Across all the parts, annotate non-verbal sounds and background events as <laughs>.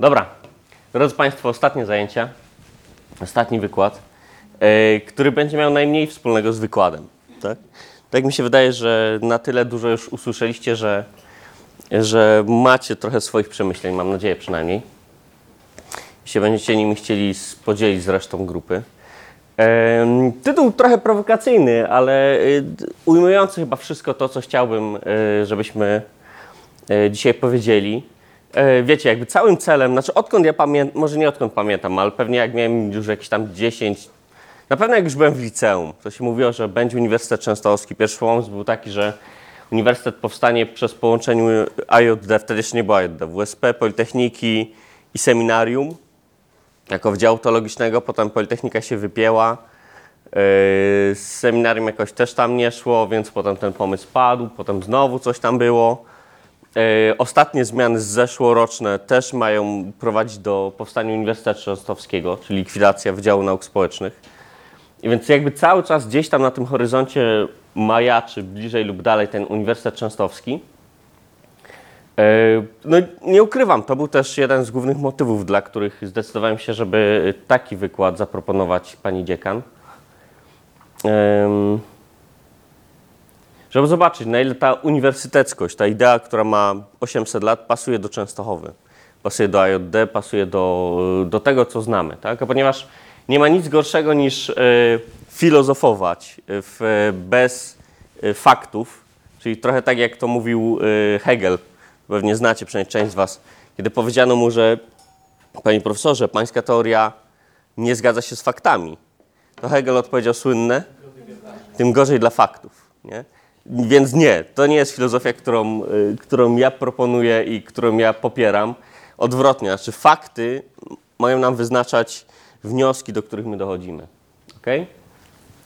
Dobra, drodzy Państwo, ostatnie zajęcie, ostatni wykład, e, który będzie miał najmniej wspólnego z wykładem. Tak? tak mi się wydaje, że na tyle dużo już usłyszeliście, że, że macie trochę swoich przemyśleń, mam nadzieję przynajmniej. I się będziecie nimi chcieli podzielić z resztą grupy. Em, Tytuł trochę prowokacyjny, ale y, ujmujący chyba wszystko to, co chciałbym, y, żebyśmy y, dzisiaj powiedzieli. E, Wiecie, jakby całym celem, znaczy odkąd ja pamiętam, może nie odkąd pamiętam, ale pewnie jak miałem już jakieś tam 10, na pewno jak już byłem w liceum, to się mówiło, że będzie Uniwersytet Częstochowski. Pierwszy pomysł był taki, że uniwersytet powstanie przez połączenie IJD, wtedy jeszcze nie było IJD, WSP, Politechniki i Seminarium jako Wydziału Teologicznego, potem Politechnika się wypięła, yy, z seminarium jakoś też tam nie szło, więc potem ten pomysł padł, potem znowu coś tam było. Yy, Ostatnie zmiany zeszłoroczne też mają prowadzić do powstania Uniwersytetu Częstochowskiego, czyli likwidacja Wydziału Nauk Społecznych. I więc jakby cały czas gdzieś tam na tym horyzoncie majaczy bliżej lub dalej ten Uniwersytet Częstochowski. E, No nie ukrywam, to był też jeden z głównych motywów, dla których zdecydowałem się, żeby taki wykład zaproponować pani dziekan. Em, Żeby zobaczyć, na ile ta uniwersyteckość, ta idea, która ma 800 lat, pasuje do Częstochowy, pasuje do IJD, pasuje do, do tego, co znamy. Tak? A ponieważ nie ma nic gorszego niż e, filozofować w, bez e, faktów, czyli trochę tak jak to mówił e, Hegel, pewnie znacie przynajmniej część z Was, kiedy powiedziano mu, że panie profesorze, pańska teoria nie zgadza się z faktami. To Hegel odpowiedział słynne, tym gorzej dla faktów. Nie? Więc nie, to nie jest filozofia, którą, y, którą ja proponuję i którą ja popieram. Odwrotnie, znaczy fakty mają nam wyznaczać wnioski, do których my dochodzimy. Okay?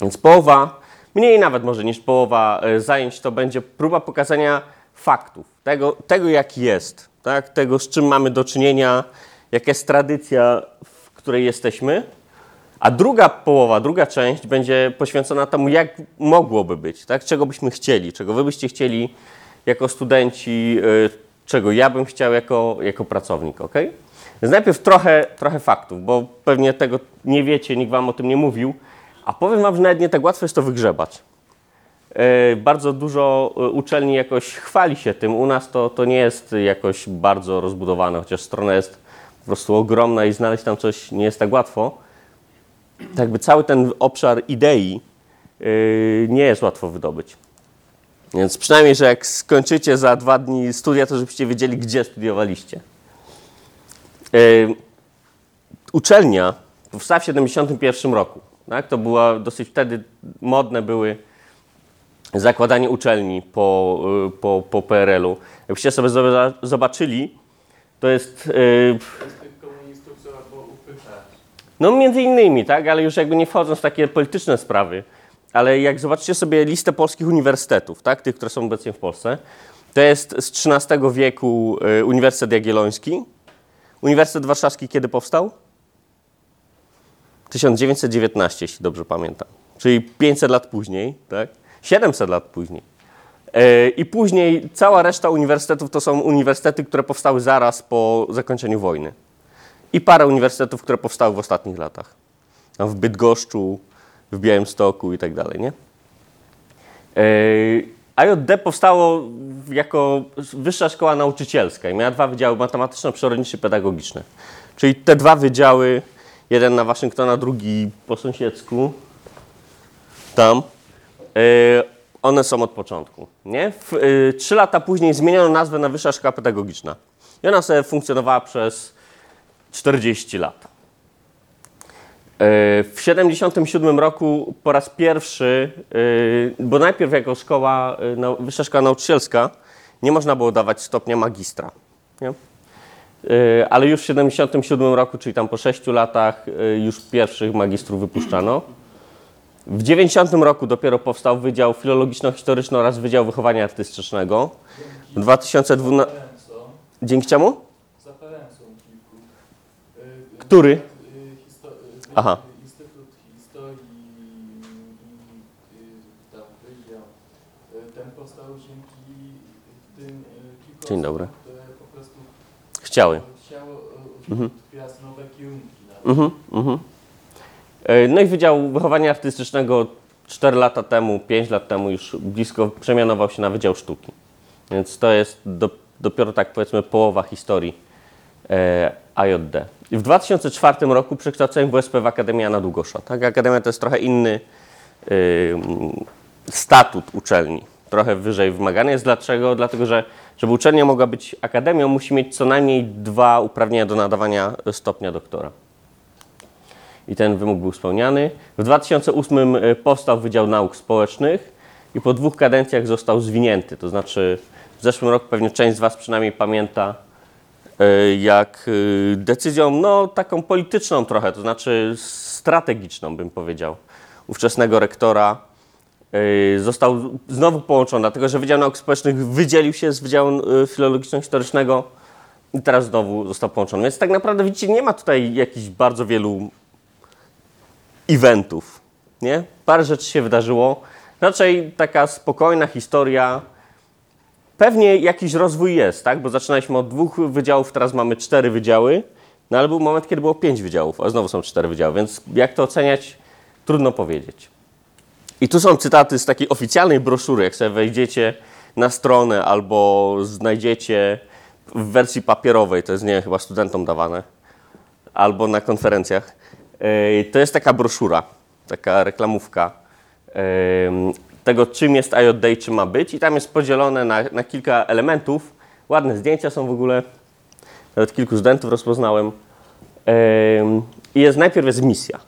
Więc połowa, mniej nawet może niż połowa e, zajęć, to będzie próba pokazania faktów, tego, tego jak jest, tak? tego z czym mamy do czynienia, jaka jest tradycja, w której jesteśmy. A druga połowa, druga część będzie poświęcona temu, jak mogłoby być, tak? czego byśmy chcieli, czego wy byście chcieli jako studenci, y, czego ja bym chciał jako, jako pracownik. ok? Więc najpierw trochę, trochę faktów, bo pewnie tego nie wiecie, nikt wam o tym nie mówił, a powiem wam, że nawet nie tak łatwo jest to wygrzebać. E, Bardzo dużo e, uczelni jakoś chwali się tym. U nas to, to nie jest jakoś bardzo rozbudowane, chociaż strona jest po prostu ogromna i znaleźć tam coś nie jest tak łatwo. Tak jakby cały ten obszar idei yy, nie jest łatwo wydobyć. Więc przynajmniej, że jak skończycie za dwa dni studia, to żebyście wiedzieli, gdzie studiowaliście. Yy, uczelnia powstała w 1971 roku. Tak? To była dosyć wtedy modne były zakładanie uczelni po, yy, po, po PRL-u. Jakbyście sobie zoba- zobaczyli, to jest yy, tych komunistów trzeba było upychać. No między innymi, tak, ale już jakby nie wchodząc w takie polityczne sprawy, ale jak zobaczycie sobie listę polskich uniwersytetów, tak, tych, które są obecnie w Polsce, to jest z XIII wieku y, Uniwersytet Jagielloński. Uniwersytet Warszawski kiedy powstał? 1919, jeśli dobrze pamiętam. Czyli 500 lat później, tak? 700 lat później. E, I później cała reszta uniwersytetów to są uniwersytety, które powstały zaraz po zakończeniu wojny i parę uniwersytetów, które powstały w ostatnich latach. W Bydgoszczu, w Białymstoku i tak dalej, nie? IJD powstało jako wyższa szkoła nauczycielska i miała dwa wydziały matematyczno-przyrodnicze i pedagogiczne. Czyli te dwa wydziały, jeden na Waszyngtona, drugi po sąsiedzku, tam, yy, one są od początku. Nie? Yy, trzy lata później zmieniono nazwę na Wyższa Szkoła Pedagogiczna. I ona sobie funkcjonowała przez 40 lat. E, W 1977 roku po raz pierwszy, e, bo najpierw jako szkoła, e, wyższa szkoła nauczycielska, nie można było dawać stopnia magistra. Nie? Ale już w 1977 roku, czyli tam po 6 latach, już pierwszych magistrów wypuszczano. W 90 roku dopiero powstał Wydział Filologiczno-Historyczny oraz Wydział Wychowania Artystycznego. W 2012... Ferenco, Dzięki czemu? za Ferencą kilku. Y, y, Który? y, y, Aha. y, Instytut Historii i y, tam wydział. Y, Ten powstał dzięki tym y, kilku Dzień dobry. które po prostu Chciały. chciało, wpijać nowe kierunki. Na Mhm, mhm. E, No i Wydział Wychowania Artystycznego 4 lata temu, 5 lat temu już blisko przemianował się na Wydział Sztuki. Więc to jest do, dopiero tak powiedzmy połowa historii e, AJD. I w 2004 roku przekształcałem WSP w Akademię Jana Długosza. Tak? Akademia to jest trochę inny y, statut uczelni. Trochę wyżej wymagany jest. Dlaczego? Dlatego, że żeby uczelnia mogła być akademią, musi mieć co najmniej dwa uprawnienia do nadawania stopnia doktora. I ten wymóg był spełniany. W 2008 y, powstał Wydział Nauk Społecznych i po dwóch kadencjach został zwinięty. To znaczy w zeszłym roku pewnie część z Was przynajmniej pamięta, jak y, decyzją, no taką polityczną trochę, to znaczy strategiczną bym powiedział, ówczesnego rektora y, został znowu połączony, dlatego że Wydział Nauk Społecznych wydzielił się z Wydziału Filologiczno-Historycznego i teraz znowu został połączony. Więc tak naprawdę widzicie, nie ma tutaj jakichś bardzo wielu eventów, nie? Parę rzeczy się wydarzyło. Raczej taka spokojna historia. Pewnie jakiś rozwój jest, tak? Bo zaczynaliśmy od dwóch wydziałów, teraz mamy cztery wydziały. No ale był moment, kiedy było pięć wydziałów, a znowu są cztery wydziały, więc jak to oceniać, trudno powiedzieć. I tu są cytaty z takiej oficjalnej broszury, jak sobie wejdziecie na stronę albo znajdziecie w wersji papierowej, to jest, nie chyba studentom dawane, albo na konferencjach. To jest taka broszura, taka reklamówka tego, czym jest IoT i czym ma być. I tam jest podzielone na, na kilka elementów. Ładne zdjęcia są w ogóle. Nawet kilku studentów rozpoznałem. I jest najpierw jest misja.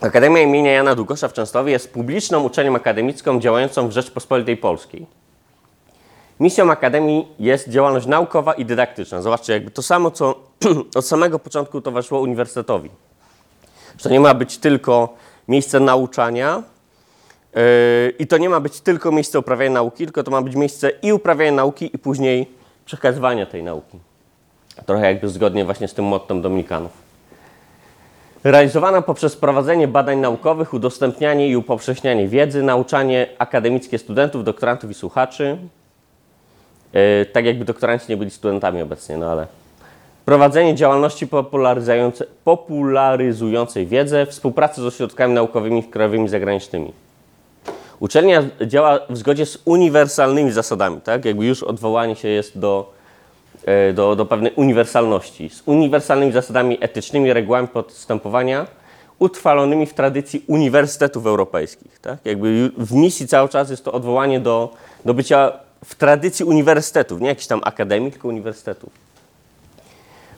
Akademia imienia Jana Długosza w Częstochowie jest publiczną uczelnią akademicką działającą w Rzeczpospolitej Polskiej. Misją Akademii jest działalność naukowa i dydaktyczna. Zobaczcie, jakby to samo, co <clears throat> od samego początku towarzyszyło uniwersytetowi. Że to nie ma być tylko miejsce nauczania yy, i to nie ma być tylko miejsce uprawiania nauki, tylko to ma być miejsce i uprawiania nauki i później przekazywania tej nauki. Trochę jakby zgodnie właśnie z tym mottem Dominikanów. Realizowana poprzez prowadzenie badań naukowych, udostępnianie i upowszechnianie wiedzy, nauczanie akademickie studentów, doktorantów i słuchaczy. Yy, tak jakby doktoranci nie byli studentami obecnie, no ale. Prowadzenie działalności popularyzującej, wiedzę, współpracy z ośrodkami naukowymi krajowymi i zagranicznymi. Uczelnia działa w zgodzie z uniwersalnymi zasadami, tak? Jakby już odwołanie się jest do, e, do, do pewnej uniwersalności. Z uniwersalnymi zasadami etycznymi, regułami postępowania, utrwalonymi w tradycji uniwersytetów europejskich. Tak? Jakby w misji cały czas jest to odwołanie do, do bycia w tradycji uniwersytetów, nie jakichś tam akademii, tylko uniwersytetów.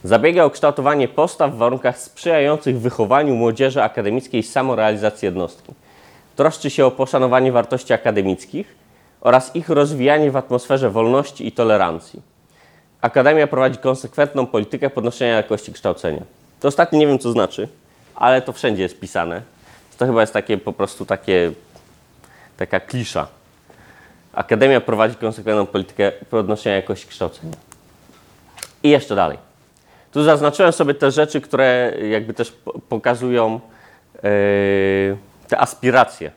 Zabiega o kształtowanie postaw w warunkach sprzyjających wychowaniu młodzieży akademickiej i samorealizacji jednostki. Troszczy się o poszanowanie wartości akademickich oraz ich rozwijanie w atmosferze wolności i tolerancji. Akademia prowadzi konsekwentną politykę podnoszenia jakości kształcenia. To ostatnie nie wiem, co znaczy, ale to wszędzie jest pisane. To chyba jest takie po prostu takie, taka klisza. Akademia prowadzi konsekwentną politykę podnoszenia jakości kształcenia. I jeszcze dalej. Tu zaznaczyłem sobie te rzeczy, które jakby też po- pokazują yy, te aspiracje.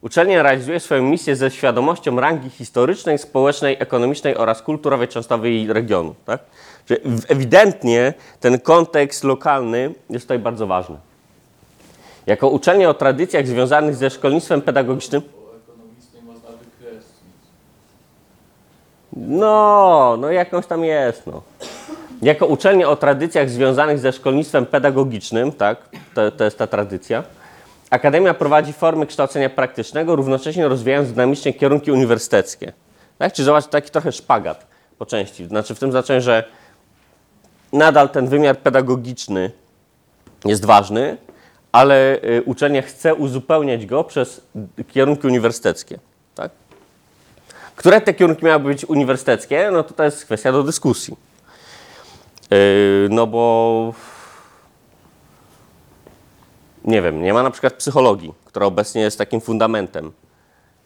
Uczelnia realizuje swoją misję ze świadomością rangi historycznej, społecznej, ekonomicznej oraz kulturowej Częstochowy i regionu. Tak? W- ewidentnie ten kontekst lokalny jest tutaj bardzo ważny. Jako uczelnia o tradycjach związanych ze szkolnictwem pedagogicznym, wykreślić. No, no jakąś tam jest, no. Jako uczelnia o tradycjach związanych ze szkolnictwem pedagogicznym, tak, to, to jest ta tradycja, Akademia prowadzi formy kształcenia praktycznego, równocześnie rozwijając dynamicznie kierunki uniwersyteckie. Tak? Czyli zobacz, taki trochę szpagat po części. Znaczy w tym znaczeniu, że nadal ten wymiar pedagogiczny jest ważny, ale y, uczelnia chce uzupełniać go przez kierunki uniwersyteckie. Tak? Które te kierunki miały być uniwersyteckie? No to to jest kwestia do dyskusji. Yy, no bo nie wiem, nie ma na przykład psychologii, która obecnie jest takim fundamentem.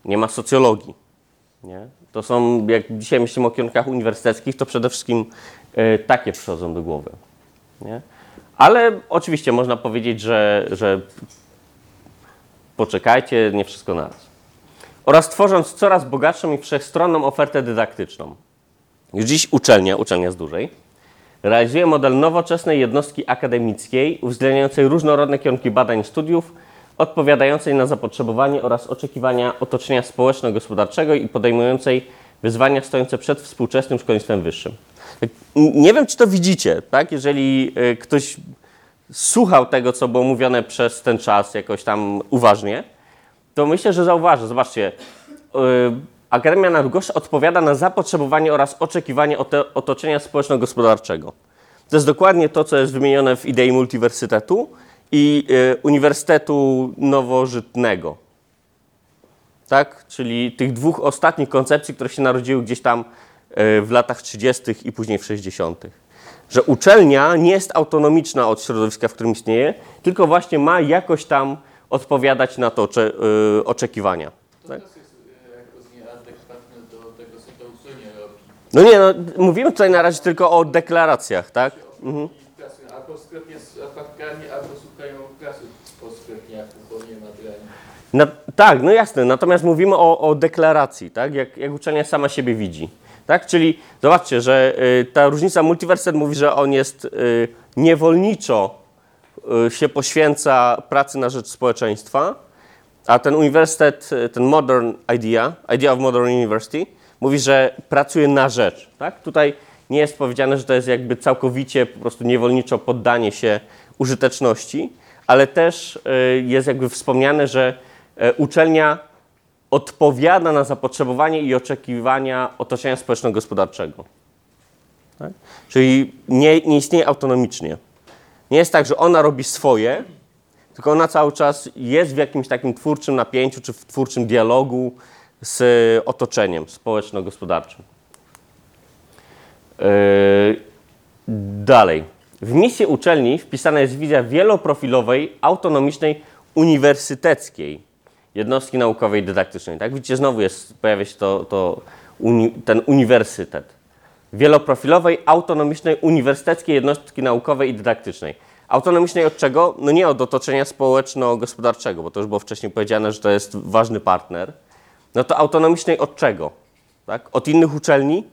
Nie ma socjologii. Nie? To są, jak dzisiaj myślimy o kierunkach uniwersyteckich, to przede wszystkim yy, takie przychodzą do głowy. Nie? Ale oczywiście można powiedzieć, że, że poczekajcie, nie wszystko naraz oraz tworząc coraz bogatszą i wszechstronną ofertę dydaktyczną. Już dziś uczelnia, uczelnia z dużej, Realizuje model nowoczesnej jednostki akademickiej, uwzględniającej różnorodne kierunki badań i studiów, odpowiadającej na zapotrzebowanie oraz oczekiwania otoczenia społeczno-gospodarczego i podejmującej wyzwania stojące przed współczesnym szkolnictwem wyższym. Nie wiem, czy to widzicie, tak? Jeżeli y, ktoś słuchał tego, co było mówione przez ten czas jakoś tam uważnie, to myślę, że zauważy. Zobaczcie, yy, Akademia Nauk odpowiada na zapotrzebowanie oraz oczekiwanie otoczenia społeczno-gospodarczego. To jest dokładnie to, co jest wymienione w idei multiwersytetu i yy, Uniwersytetu Nowożytnego. Tak? Czyli tych dwóch ostatnich koncepcji, które się narodziły gdzieś tam yy, w latach 30. i później w 60. Że uczelnia nie jest autonomiczna od środowiska, w którym istnieje, tylko właśnie ma jakoś tam odpowiadać na to yy, oczekiwania. Tak. też jest e, jakoś nieadekwatne do tego, co to uczelnia robi. No nie, no, mówimy tutaj na razie tylko o deklaracjach, tak? Pracują albo w sklepie z apakami, albo słuchają prasy po sklepniaku, bo nie ma drani. Na, tak, no jasne, natomiast mówimy o, o deklaracji, tak? Jak, jak uczelnia sama siebie widzi. Tak? Czyli zobaczcie, że y, ta różnica multiwerset mówi, że on jest y, niewolniczo y, się poświęca pracy na rzecz społeczeństwa, a ten uniwersytet, y, ten Modern Idea, Idea of Modern University, mówi, że pracuje na rzecz. Tak? Tutaj nie jest powiedziane, że to jest jakby całkowicie po prostu niewolniczo poddanie się użyteczności, ale też y, jest jakby wspomniane, że y, uczelnia odpowiada na zapotrzebowanie i oczekiwania otoczenia społeczno-gospodarczego. Tak? Czyli nie, nie istnieje autonomicznie. Nie jest tak, że ona robi swoje, tylko ona cały czas jest w jakimś takim twórczym napięciu czy w twórczym dialogu z otoczeniem społeczno-gospodarczym. Yy, dalej. W misję uczelni wpisana jest wizja wieloprofilowej, autonomicznej, uniwersyteckiej jednostki naukowej i dydaktycznej. Tak? Widzicie, znowu jest, pojawia się to, to uni, ten uniwersytet. Wieloprofilowej, autonomicznej, uniwersyteckiej jednostki naukowej i dydaktycznej. Autonomicznej od czego? No nie od otoczenia społeczno-gospodarczego, bo to już było wcześniej powiedziane, że to jest ważny partner. No to autonomicznej od czego? Tak? Od innych uczelni?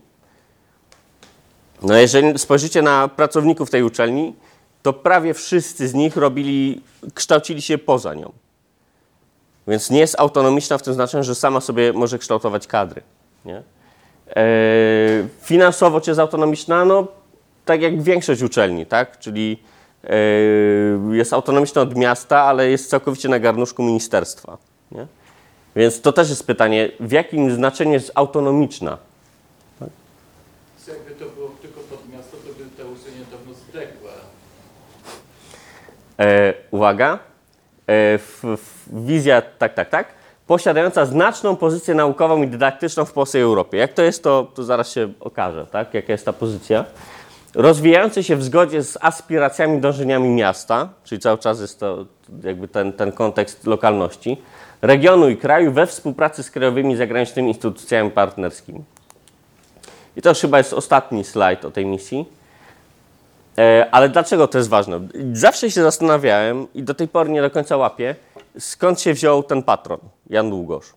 No jeżeli spojrzycie na pracowników tej uczelni, to prawie wszyscy z nich robili, kształcili się poza nią. Więc nie jest autonomiczna w tym znaczeniu, że sama sobie może kształtować kadry. Nie? E, finansowo czy jest autonomiczna? No, tak jak większość uczelni, tak? Czyli e, jest autonomiczna od miasta, ale jest całkowicie na garnuszku ministerstwa. Nie? Więc to też jest pytanie, w jakim znaczeniu jest autonomiczna? Więc jakby to było tylko pod miasto, to by ta uczelnia dawno zdechła. E, uwaga. E, f, f, wizja, tak, tak, tak. Posiadająca znaczną pozycję naukową i dydaktyczną w Polsce i Europie. Jak to jest, to, to zaraz się okaże, tak? Jaka jest ta pozycja. Rozwijający się w zgodzie z aspiracjami, dążeniami miasta, czyli cały czas jest to jakby ten, ten kontekst lokalności, regionu i kraju we współpracy z krajowymi i zagranicznymi instytucjami partnerskimi. I to już chyba jest ostatni slajd o tej misji. E, Ale dlaczego to jest ważne? Zawsze się zastanawiałem i do tej pory nie do końca łapię, skąd się wziął ten patron, Jan Długosz.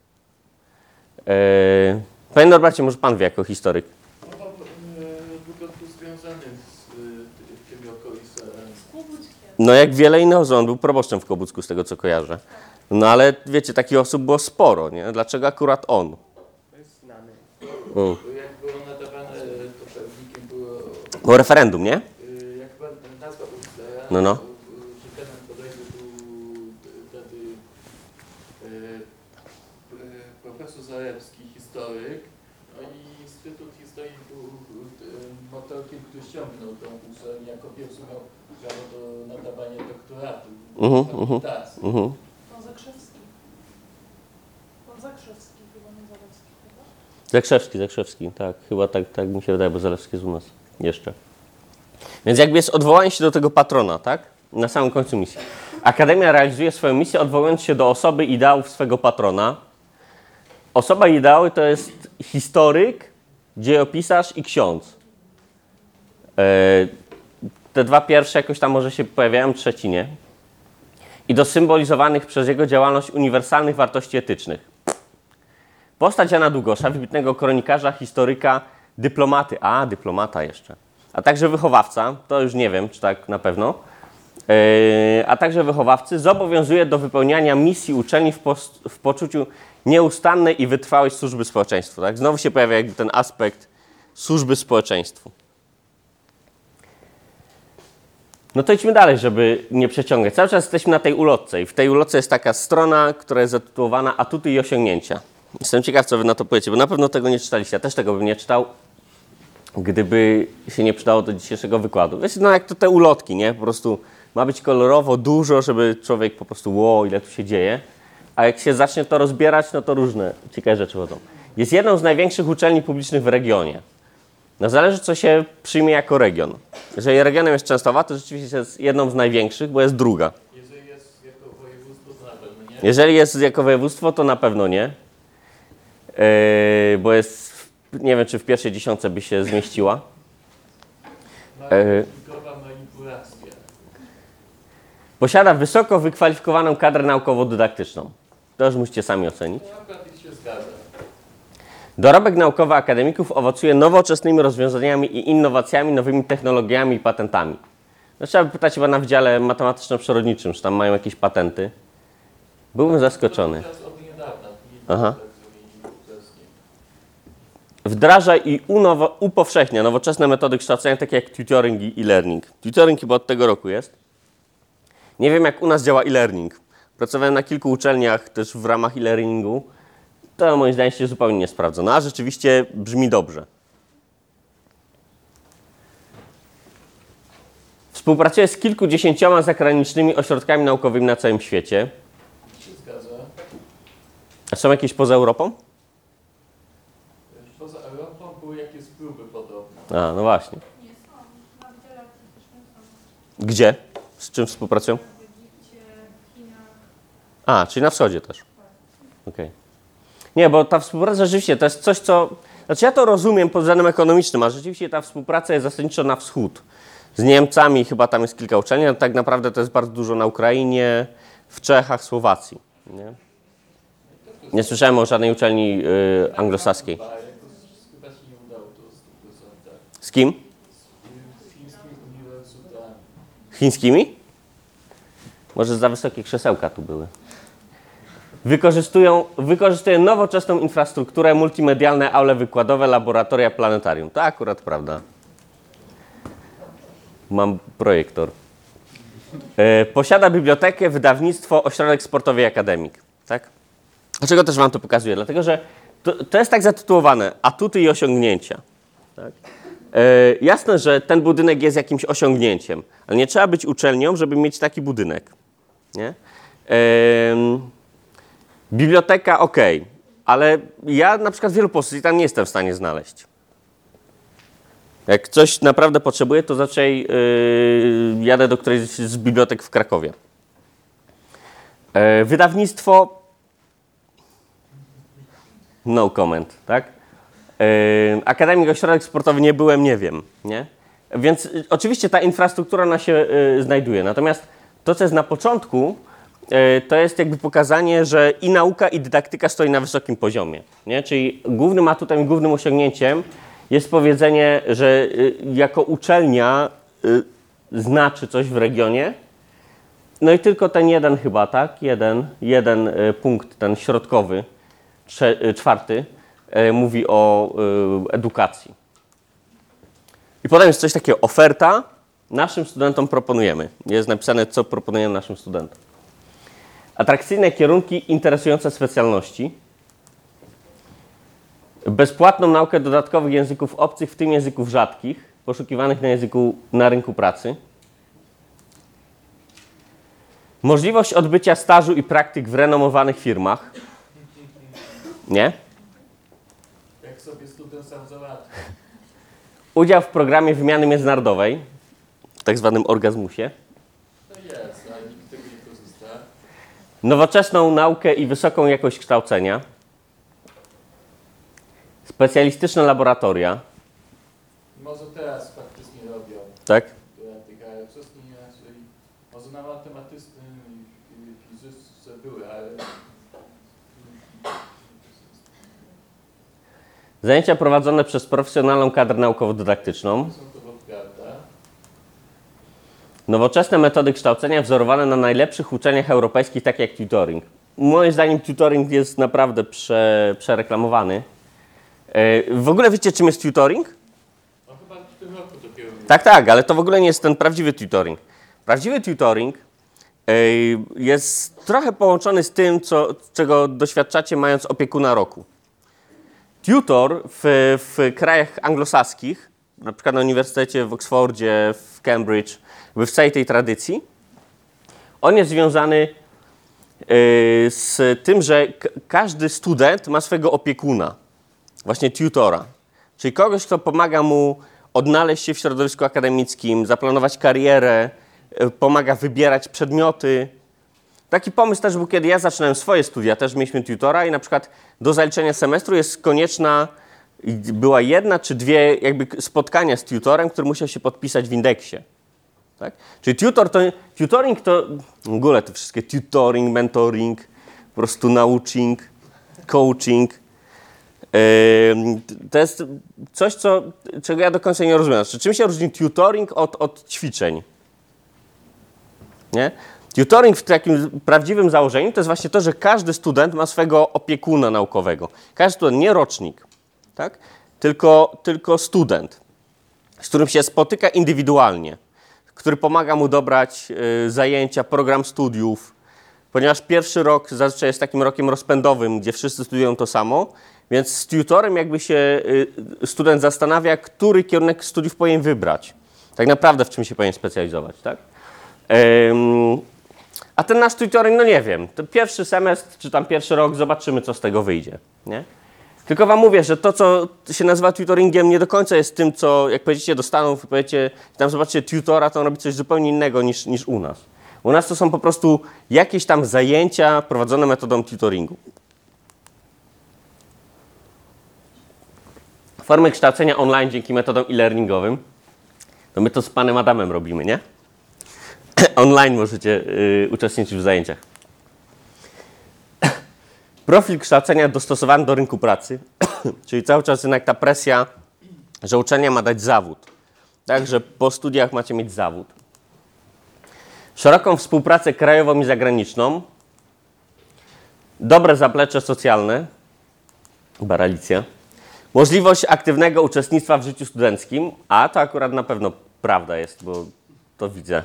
E, Panie Norbercie, może pan wie jako historyk. No e, związany z tymi. No No jak wiele innych osób, on był proboszczem w Kobucku, z tego co kojarzę. No ale wiecie, takich osób było sporo, nie? Dlaczego akurat on? To jest znany. Mm. Jak było nadawane, e, to pewnikiem było, Było referendum, nie? e, jak chyba nazwa Ulicera, No, no. ten bodajże był wtedy e, profesor Zalewski, historyk, no i Instytut Historii był motorkiem, który ściągnął tą uczelnię jako pierwszy miał prawo do nadawania doktoratu. Mhm, mhm. Mhm. Zakrzewski. Pan Zakrzewski, chyba nie Zalewski, chyba? Zakrzewski, Zakrzewski, tak. Chyba tak, tak mi się wydaje, bo Zalewski jest u nas jeszcze. Więc jakby jest odwołanie się do tego patrona, tak? Na samym końcu misji. Akademia realizuje swoją misję odwołując się do osoby ideałów swego patrona. Osoba ideały to jest historyk, dziejopisarz i ksiądz. E, te dwa pierwsze jakoś tam może się pojawiają, trzeci nie. I do symbolizowanych przez jego działalność uniwersalnych wartości etycznych. Postać Jana Długosza, wybitnego kronikarza, historyka, dyplomaty. A, dyplomata jeszcze. a także wychowawca, to już nie wiem, czy tak na pewno, yy, a także wychowawcy zobowiązuje do wypełniania misji uczelni w, w poczuciu nieustannej i wytrwałej służby społeczeństwu. Tak? Znowu się pojawia jakby ten aspekt służby społeczeństwu. No to idźmy dalej, żeby nie przeciągać. Cały czas jesteśmy na tej ulotce i w tej ulotce jest taka strona, która jest zatytułowana Atuty i osiągnięcia. Jestem ciekaw, co wy na to powiecie, bo na pewno tego nie czytaliście. Ja też tego bym nie czytał, gdyby się nie przydało do dzisiejszego wykładu. Wiecie, no jak to te ulotki, nie? Po prostu ma być kolorowo, dużo, żeby człowiek po prostu, wow, ile tu się dzieje. A jak się zacznie to rozbierać, no to różne ciekawe rzeczy chodzą. Jest jedną z największych uczelni publicznych w regionie. No zależy, co się przyjmie jako region. Jeżeli regionem jest Częstochowa, to rzeczywiście jest jedną z największych, bo jest druga. Jeżeli jest jako województwo, to na pewno nie. Jeżeli jest jako województwo, to na pewno nie. Yy, bo jest, nie wiem, czy w pierwszej dziesiątce by się zmieściła. Manipulacja. Posiada wysoko wykwalifikowaną kadrę naukowo-dydaktyczną. To już musicie sami ocenić. To akurat się zgadza. Dorobek naukowy akademików owocuje nowoczesnymi rozwiązaniami i innowacjami, nowymi technologiami i patentami. No, trzeba by pytać chyba na Wydziale Matematyczno-Przyrodniczym, czy tam mają jakieś patenty. Byłbym zaskoczony. Aha. Wdraża i unowo, upowszechnia nowoczesne metody kształcenia, takie jak tutoring i e-learning. Tutoring chyba od tego roku jest. Nie wiem, jak u nas działa e-learning. Pracowałem na kilku uczelniach też w ramach e-learningu. To moim zdaniem się zupełnie nie sprawdza. No a rzeczywiście brzmi dobrze. Współpracuje z kilkudziesięcioma zagranicznymi ośrodkami naukowymi na całym świecie. Się zgadza. A są jakieś poza Europą? Poza Europą były jakieś próby podobne. A, no właśnie. Nie są. Na. Gdzie? Z czym współpracują? W Egipcie, w Chinach. A, czyli na wschodzie też. Okej. Nie, bo ta współpraca rzeczywiście to jest coś, co. Znaczy ja to rozumiem pod względem ekonomicznym, a rzeczywiście ta współpraca jest zasadniczo na wschód. Z Niemcami chyba tam jest kilka uczelni, ale tak naprawdę to jest bardzo dużo na Ukrainie, w Czechach, Słowacji. Nie, nie słyszałem o żadnej uczelni y, anglosaskiej. A jakoś chyba się nie udało to w 100%. Z kim? Chińskimi? Może za wysokie krzesełka tu były. Wykorzystują, wykorzystuje nowoczesną infrastrukturę, multimedialne aule wykładowe, laboratoria, planetarium. To akurat prawda. Mam projektor. E, posiada bibliotekę, wydawnictwo, ośrodek sportowy i akademik. Tak? Dlaczego też Wam to pokazuję? Dlatego, że to, to jest tak zatytułowane atuty i osiągnięcia. Tak? E, jasne, że ten budynek jest jakimś osiągnięciem, ale nie trzeba być uczelnią, żeby mieć taki budynek. Nie? Em, biblioteka ok, ale ja na przykład wielu pozycji tam nie jestem w stanie znaleźć. Jak coś naprawdę potrzebuję, to zazwyczaj yy, jadę do którejś z bibliotek w Krakowie. E, wydawnictwo no comment, tak? Yy, Akademik Ośrodek Sportowy nie byłem, nie wiem, nie? Więc y, oczywiście ta infrastruktura na się y, znajduje. Natomiast to, co jest na początku, to jest jakby pokazanie, że i nauka, i dydaktyka stoi na wysokim poziomie. Nie? Czyli głównym atutem głównym osiągnięciem jest powiedzenie, że y, jako uczelnia y, znaczy coś w regionie. No i tylko ten jeden chyba, tak? Jeden, jeden y, punkt, ten środkowy, czwarty, mówi o edukacji. I potem jest coś takiego, oferta, naszym studentom proponujemy. Jest napisane, co proponujemy naszym studentom. Atrakcyjne kierunki, interesujące specjalności. Bezpłatną naukę dodatkowych języków obcych, w tym języków rzadkich, poszukiwanych na, języku, na rynku pracy. Możliwość odbycia stażu i praktyk w renomowanych firmach. Nie? Jak sobie student sam załatwi. Udział w programie wymiany międzynarodowej, tak zwanym orgazmusie. To jest, ale nikt z tego nie korzysta. Nowoczesną naukę i wysoką jakość kształcenia. Specjalistyczne laboratoria, Może teraz faktycznie robią tak? wcześniej inaczej. Może na matematycznym i fizyce były, ale Zajęcia prowadzone przez profesjonalną kadrę naukowo-dydaktyczną. są to. Nowoczesne metody kształcenia wzorowane na najlepszych uczeniach europejskich, tak jak tutoring. Moim zdaniem tutoring jest naprawdę prze, przereklamowany. E, W ogóle wiecie, czym jest tutoring? No chyba w tym roku dopiero. Tak, tak, ale to w ogóle nie jest ten prawdziwy tutoring. Prawdziwy tutoring e, jest trochę połączony z tym, co, czego doświadczacie mając opiekuna roku. Tutor w, w krajach anglosaskich, na przykład na Uniwersytecie w Oxfordzie, w Cambridge, w całej tej tradycji, on jest związany e, z tym, że każdy student ma swego opiekuna, właśnie tutora, czyli kogoś, kto pomaga mu odnaleźć się w środowisku akademickim, zaplanować karierę, e, pomaga wybierać przedmioty. Taki pomysł też był, kiedy ja zaczynałem swoje studia, też mieliśmy tutora i na przykład do zaliczenia semestru jest konieczna, była jedna czy dwie jakby spotkania z tutorem, który musiał się podpisać w indeksie. Tak? Czyli tutor to, tutoring to w ogóle te wszystkie tutoring, mentoring, po prostu nauczing, coaching. To jest coś, co, czego ja do końca nie rozumiem. Znaczy, czym się różni tutoring od, od ćwiczeń? Nie? Tutoring w takim prawdziwym założeniu to jest właśnie to, że każdy student ma swego opiekuna naukowego. Każdy student, nie rocznik, tak? tylko, tylko student, z którym się spotyka indywidualnie, który pomaga mu dobrać y, zajęcia, program studiów, ponieważ pierwszy rok zazwyczaj jest takim rokiem rozpędowym, gdzie wszyscy studiują to samo, więc z tutorem jakby się y, student zastanawia, który kierunek studiów powinien wybrać. Tak naprawdę w czym się powinien specjalizować, tak? A ten nasz tutoring, no nie wiem, to pierwszy semestr, czy tam pierwszy rok, zobaczymy, co z tego wyjdzie, nie? Tylko wam mówię, że to, co się nazywa tutoringiem, nie do końca jest tym, co jak pojedziecie do Stanów i powiecie, tam zobaczycie tutora, to on robi coś zupełnie innego niż, niż u nas. U nas to są po prostu jakieś tam zajęcia prowadzone metodą tutoringu. Formy kształcenia online dzięki metodom e-learningowym. To my to z panem Adamem robimy, nie? <clears throat> online możecie y, uczestniczyć w zajęciach. Profil kształcenia dostosowany do rynku pracy, <coughs> czyli cały czas jednak ta presja, że uczenia ma dać zawód. Tak, że po studiach macie mieć zawód. Szeroką współpracę krajową i zagraniczną. Dobre zaplecze socjalne. Baralicja. Możliwość aktywnego uczestnictwa w życiu studenckim. A to akurat na pewno prawda jest, bo to widzę,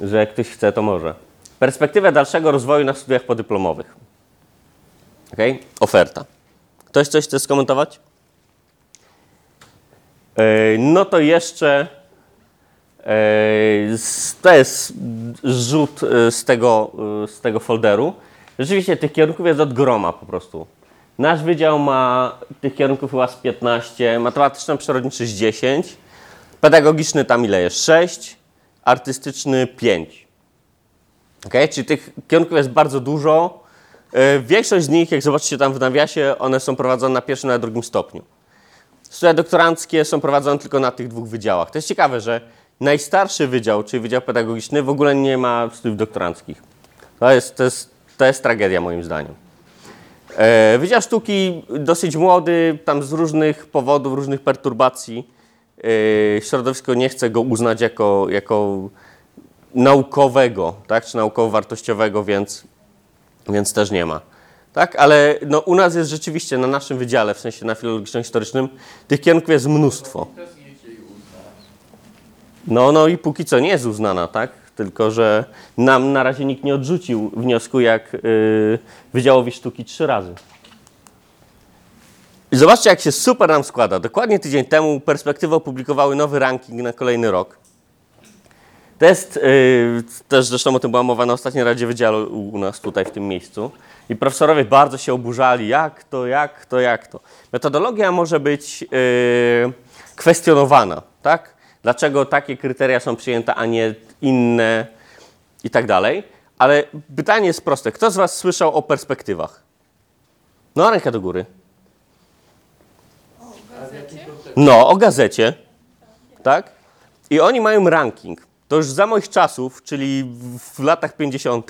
że jak ktoś chce, to może. Perspektywę dalszego rozwoju na studiach podyplomowych. Okay? Oferta. Ktoś coś chce skomentować? No to jeszcze to jest rzut yy, z tego, yy, z tego folderu. Rzeczywiście tych kierunków jest od groma po prostu. Nasz wydział ma tych kierunków chyba z 15, matematyczno przyrodniczy z 10, pedagogiczny tam ile jest? 6, artystyczny 5. Okay? Czyli tych kierunków jest bardzo dużo. Yy, Większość z nich, jak zobaczycie tam w nawiasie, one są prowadzone na pierwszym, na drugim stopniu. Studia doktoranckie są prowadzone tylko na tych dwóch wydziałach. To jest ciekawe, że najstarszy wydział, czyli Wydział Pedagogiczny, w ogóle nie ma studiów doktoranckich. To jest, to jest, to jest tragedia moim zdaniem. E, Wydział Sztuki dosyć młody, tam z różnych powodów, różnych perturbacji. E, środowisko nie chce go uznać jako, jako naukowego, tak, czy naukowo-wartościowego, więc, więc też nie ma. Tak, ale no, u nas jest rzeczywiście na naszym wydziale, w sensie na filologiczno-historycznym, tych kierunków jest mnóstwo. No, no i póki co nie jest uznana, tak? Tylko, że nam na razie nikt nie odrzucił wniosku, jak yy, Wydziałowi Sztuki trzy razy. I zobaczcie, jak się super nam składa. Dokładnie tydzień temu Perspektywy opublikowały nowy ranking na kolejny rok. To jest, yy, też zresztą o tym była mowa na ostatniej Radzie Wydziału u nas tutaj w tym miejscu. I profesorowie bardzo się oburzali, jak to, jak to, jak to. Metodologia może być yy, kwestionowana, tak? Dlaczego takie kryteria są przyjęte, a nie inne i tak dalej. Ale pytanie jest proste. Kto z Was słyszał o perspektywach? No, rękę do góry. No, o gazecie, tak? I oni mają ranking. To już za moich czasów, czyli w, latach 50.,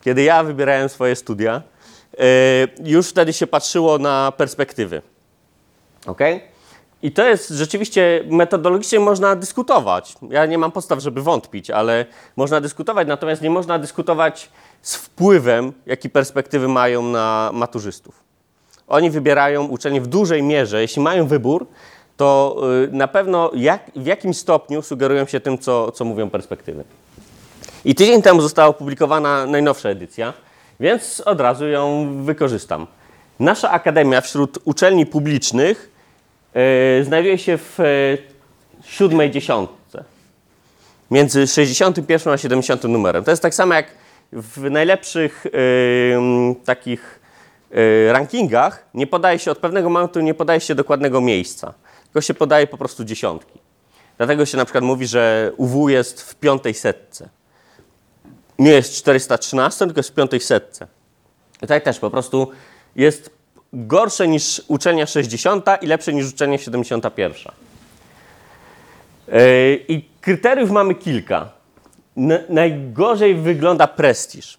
kiedy ja wybierałem swoje studia, yy, już wtedy się patrzyło na perspektywy. Ok? I to jest rzeczywiście metodologicznie można dyskutować. Ja nie mam podstaw, żeby wątpić, ale można dyskutować, natomiast nie można dyskutować z wpływem, jaki perspektywy mają na maturzystów. Oni wybierają uczelnię w dużej mierze, jeśli mają wybór, to y, na pewno jak, w jakim stopniu sugerują się tym, co, co mówią perspektywy. I tydzień temu została opublikowana najnowsza edycja, więc od razu ją wykorzystam. Nasza akademia wśród uczelni publicznych e, znajduje się w e, siódmej dziesiątce. Między 61 a 70 numerem. To jest tak samo jak w najlepszych m, takich e, rankingach nie podaje się od pewnego momentu nie podaje się dokładnego miejsca, tylko się podaje po prostu dziesiątki. Dlatego się na przykład mówi, że UW jest w piątej setce nie jest 413, tylko jest w piątej setce. Tutaj też po prostu jest gorsze niż uczelnia 60 i lepsze niż uczelnia 71. Yy, I kryteriów mamy kilka. N- najgorzej wygląda prestiż.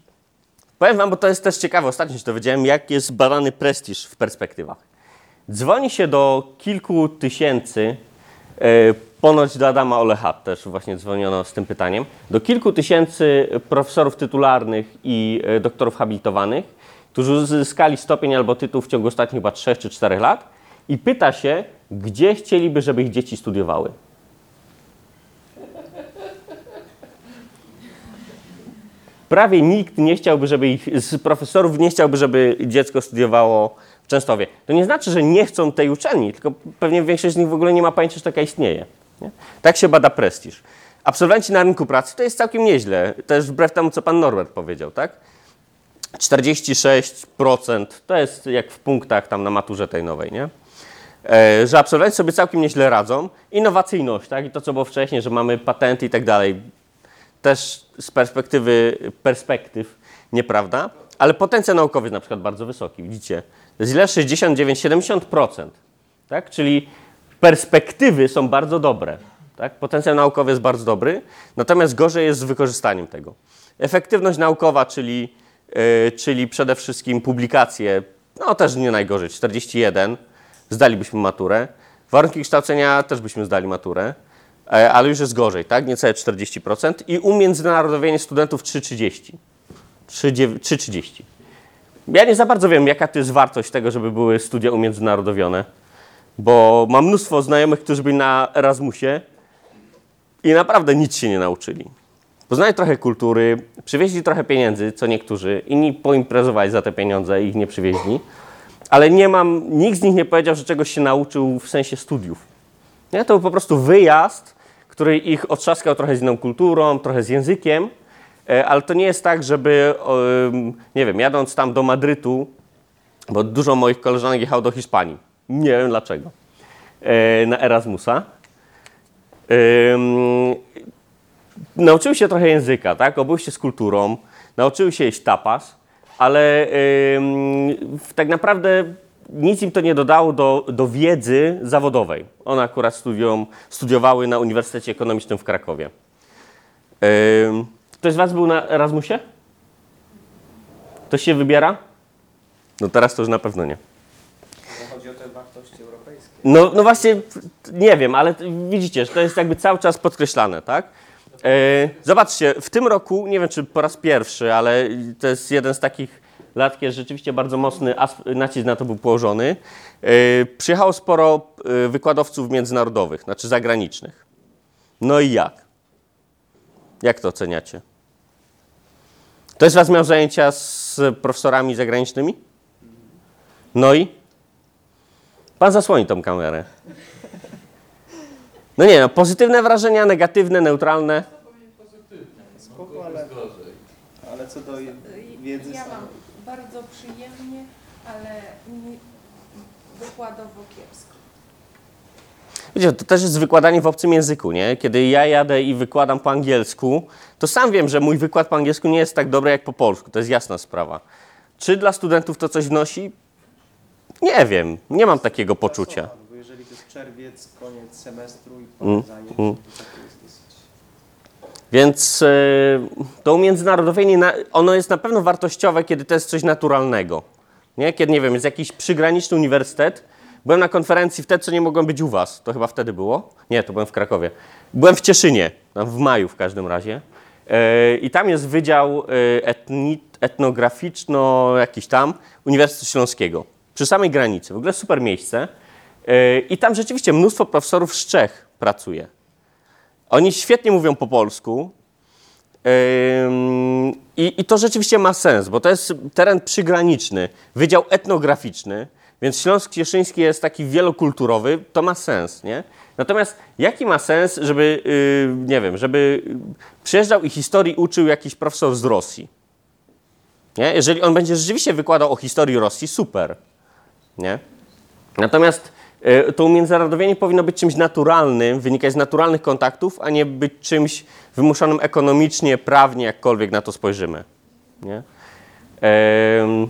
Powiem Wam, bo to jest też ciekawe, ostatnio się dowiedziałem, jak jest badany prestiż w perspektywach. Dzwoni się do kilku tysięcy, e, ponoć do Adama Olecha też właśnie dzwoniono z tym pytaniem, do kilku tysięcy profesorów tytularnych i e, doktorów habilitowanych, którzy uzyskali stopień albo tytuł w ciągu ostatnich chyba 3 czy 4 lat i pyta się, gdzie chcieliby, żeby ich dzieci studiowały. Prawie nikt nie chciałby, żeby ich, z profesorów nie chciałby, żeby dziecko studiowało Częstowie. To nie znaczy, że nie chcą tej uczelni, tylko pewnie większość z nich w ogóle nie ma pojęcia, że taka istnieje. Nie? Tak się bada prestiż. Absolwenci na rynku pracy to jest całkiem nieźle. Też wbrew temu, co pan Norbert powiedział, tak? 46% to jest jak w punktach tam na maturze tej nowej, nie? E, że absolwenci sobie całkiem nieźle radzą. Innowacyjność, tak? I to, co było wcześniej, że mamy patenty i tak dalej. Też z perspektywy perspektyw nieprawda, ale potencjał naukowy jest na przykład bardzo wysoki. Widzicie? To jest ile? 69, 70%. Tak? Czyli perspektywy są bardzo dobre. Tak? Potencjał naukowy jest bardzo dobry, natomiast gorzej jest z wykorzystaniem tego. Efektywność naukowa, czyli, yy, czyli przede wszystkim publikacje, no też nie najgorzej, 41, zdalibyśmy maturę. Warunki kształcenia też byśmy zdali maturę, e, ale już jest gorzej, tak? Niecałe 40%. I umiędzynarodowienie studentów 3,30. 3,30. Ja nie za bardzo wiem, jaka to jest wartość tego, żeby były studia umiędzynarodowione, bo mam mnóstwo znajomych, którzy byli na Erasmusie i naprawdę nic się nie nauczyli. Poznali trochę kultury, przywieźli trochę pieniędzy, co niektórzy, inni poimprezowali za te pieniądze i ich nie przywieźli, ale nie mam, nikt z nich nie powiedział, że czegoś się nauczył w sensie studiów. To był po prostu wyjazd, który ich otrzaskał trochę z inną kulturą, trochę z językiem, ale to nie jest tak, żeby, nie wiem, jadąc tam do Madrytu, bo dużo moich koleżanek jechało do Hiszpanii. Nie wiem dlaczego. E, Na Erasmusa. Nauczyły się trochę języka, tak? Obyły się z kulturą, nauczyły się jeść tapas, ale tak naprawdę nic im to nie dodało do, do wiedzy zawodowej. One akurat studium, studiowały na Uniwersytecie Ekonomicznym w Krakowie. Ym, ktoś z Was był na Erasmusie? Ktoś się wybiera? No teraz to już na pewno nie. Bo chodzi o te wartości europejskie. No, no właśnie, nie wiem, ale widzicie, że to jest jakby cały czas podkreślane, tak? E, zobaczcie, w tym roku, nie wiem czy po raz pierwszy, ale to jest jeden z takich lat, kiedy rzeczywiście bardzo mocny nacisk na to był położony. E, przyjechało sporo e, wykładowców międzynarodowych, znaczy zagranicznych. No i jak? Jak to oceniacie? Ktoś z Was miał zajęcia z profesorami zagranicznymi? No i? Pan zasłoni tą kamerę. No nie, no, pozytywne wrażenia, negatywne, neutralne. Spoko, ale, gorzej. ale co do wiedzy Ja mam bardzo przyjemnie, ale nie, wykładowo kiepsko. Wiecie, to też jest wykładanie w obcym języku, nie? Kiedy ja jadę i wykładam po angielsku, to sam wiem, że mój wykład po angielsku nie jest tak dobry jak po polsku. To jest jasna sprawa. Czy dla studentów to coś wnosi? Nie wiem, nie mam takiego poczucia. Bo jeżeli to jest czerwiec, koniec semestru i Mm, zajęć, mm. to jest dosyć... Więc e, to umiędzynarodowienie, na- ono jest na pewno wartościowe, kiedy to jest coś naturalnego. Nie? Kiedy, nie wiem, jest jakiś przygraniczny uniwersytet, byłem na konferencji wtedy, co nie mogłem być u was. To chyba wtedy było? Nie, to byłem w Krakowie. Byłem w Cieszynie, w maju w każdym razie. E, I tam jest wydział e, etnograficzno jakiś tam Uniwersytetu Śląskiego. Przy samej granicy. W ogóle super miejsce. E, I tam rzeczywiście mnóstwo profesorów z Czech pracuje. Oni świetnie mówią po polsku. I to rzeczywiście ma sens, bo to jest teren przygraniczny, wydział etnograficzny, więc Śląsk Cieszyński jest taki wielokulturowy, to ma sens, nie? Natomiast jaki ma sens, żeby, yy, nie wiem, żeby przyjeżdżał i historii uczył jakiś profesor z Rosji? Nie? Jeżeli on będzie rzeczywiście wykładał o historii Rosji, super, nie? Natomiast y, to umiędzynarodowienie powinno być czymś naturalnym, wynikać z naturalnych kontaktów, a nie być czymś wymuszonym ekonomicznie, prawnie, jakkolwiek na to spojrzymy. Nie? Em,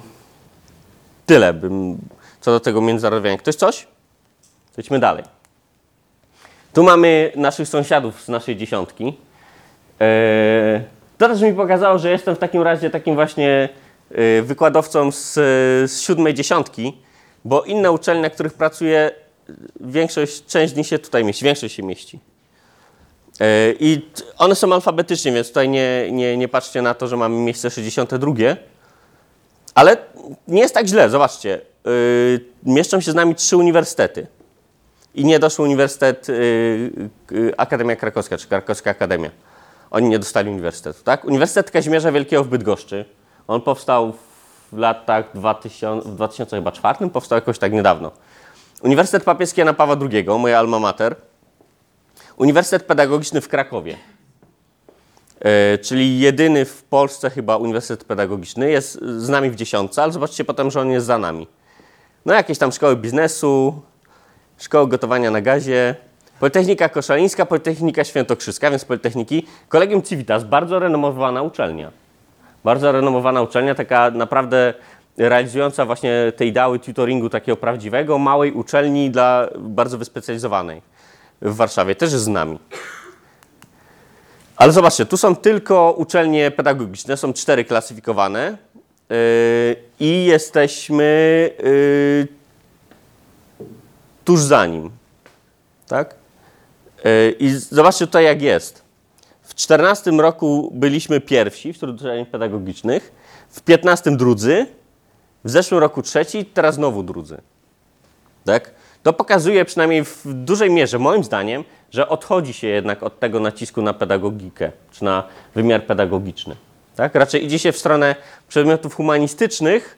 tyle bym co do tego międzynarodowienia. Ktoś coś? Idźmy dalej. Tu mamy naszych sąsiadów z naszej dziesiątki. E, to też mi pokazało, że jestem w takim razie takim właśnie e, wykładowcą z, z siódmej dziesiątki, bo inne uczelnie, na których pracuję, większość, część z nich się tutaj mieści, większość się mieści. E, I one są alfabetycznie, więc tutaj nie, nie, nie patrzcie na to, że mamy miejsce 62. Ale nie jest tak źle, zobaczcie. Yy, mieszczą się z nami trzy uniwersytety. I nie doszły Uniwersytet yy, yy, Akademia Krakowska, czy Krakowska Akademia. Oni nie dostali uniwersytetu, tak? Uniwersytet Kazimierza Wielkiego w Bydgoszczy. On powstał w latach 2000, w 2004, powstał jakoś tak niedawno. Uniwersytet Papieski Jana Pawła II, moja alma mater. Uniwersytet Pedagogiczny w Krakowie. E, czyli jedyny w Polsce chyba Uniwersytet Pedagogiczny. Jest z nami w dziesiątce, ale zobaczcie potem, że on jest za nami. No jakieś tam szkoły biznesu, szkoły gotowania na gazie, Politechnika Koszalińska, Politechnika Świętokrzyska, więc Politechniki. Kolegium Civitas, bardzo renomowana uczelnia. Bardzo renomowana uczelnia, taka naprawdę realizująca właśnie te ideały tutoringu takiego prawdziwego, małej uczelni dla bardzo wyspecjalizowanej w Warszawie. Też z nami. Ale zobaczcie, tu są tylko uczelnie pedagogiczne, są cztery klasyfikowane i jesteśmy yy, tuż za nim. Tak? Yy, I zobaczcie tutaj, jak jest. W 14 roku byliśmy pierwsi wśród uczelni pedagogicznych, w 15 drudzy, w zeszłym roku trzeci, teraz znowu drudzy. Tak? To pokazuje przynajmniej w dużej mierze, moim zdaniem, że odchodzi się jednak od tego nacisku na pedagogikę, czy na wymiar pedagogiczny. Tak? Raczej idzie się w stronę przedmiotów humanistycznych,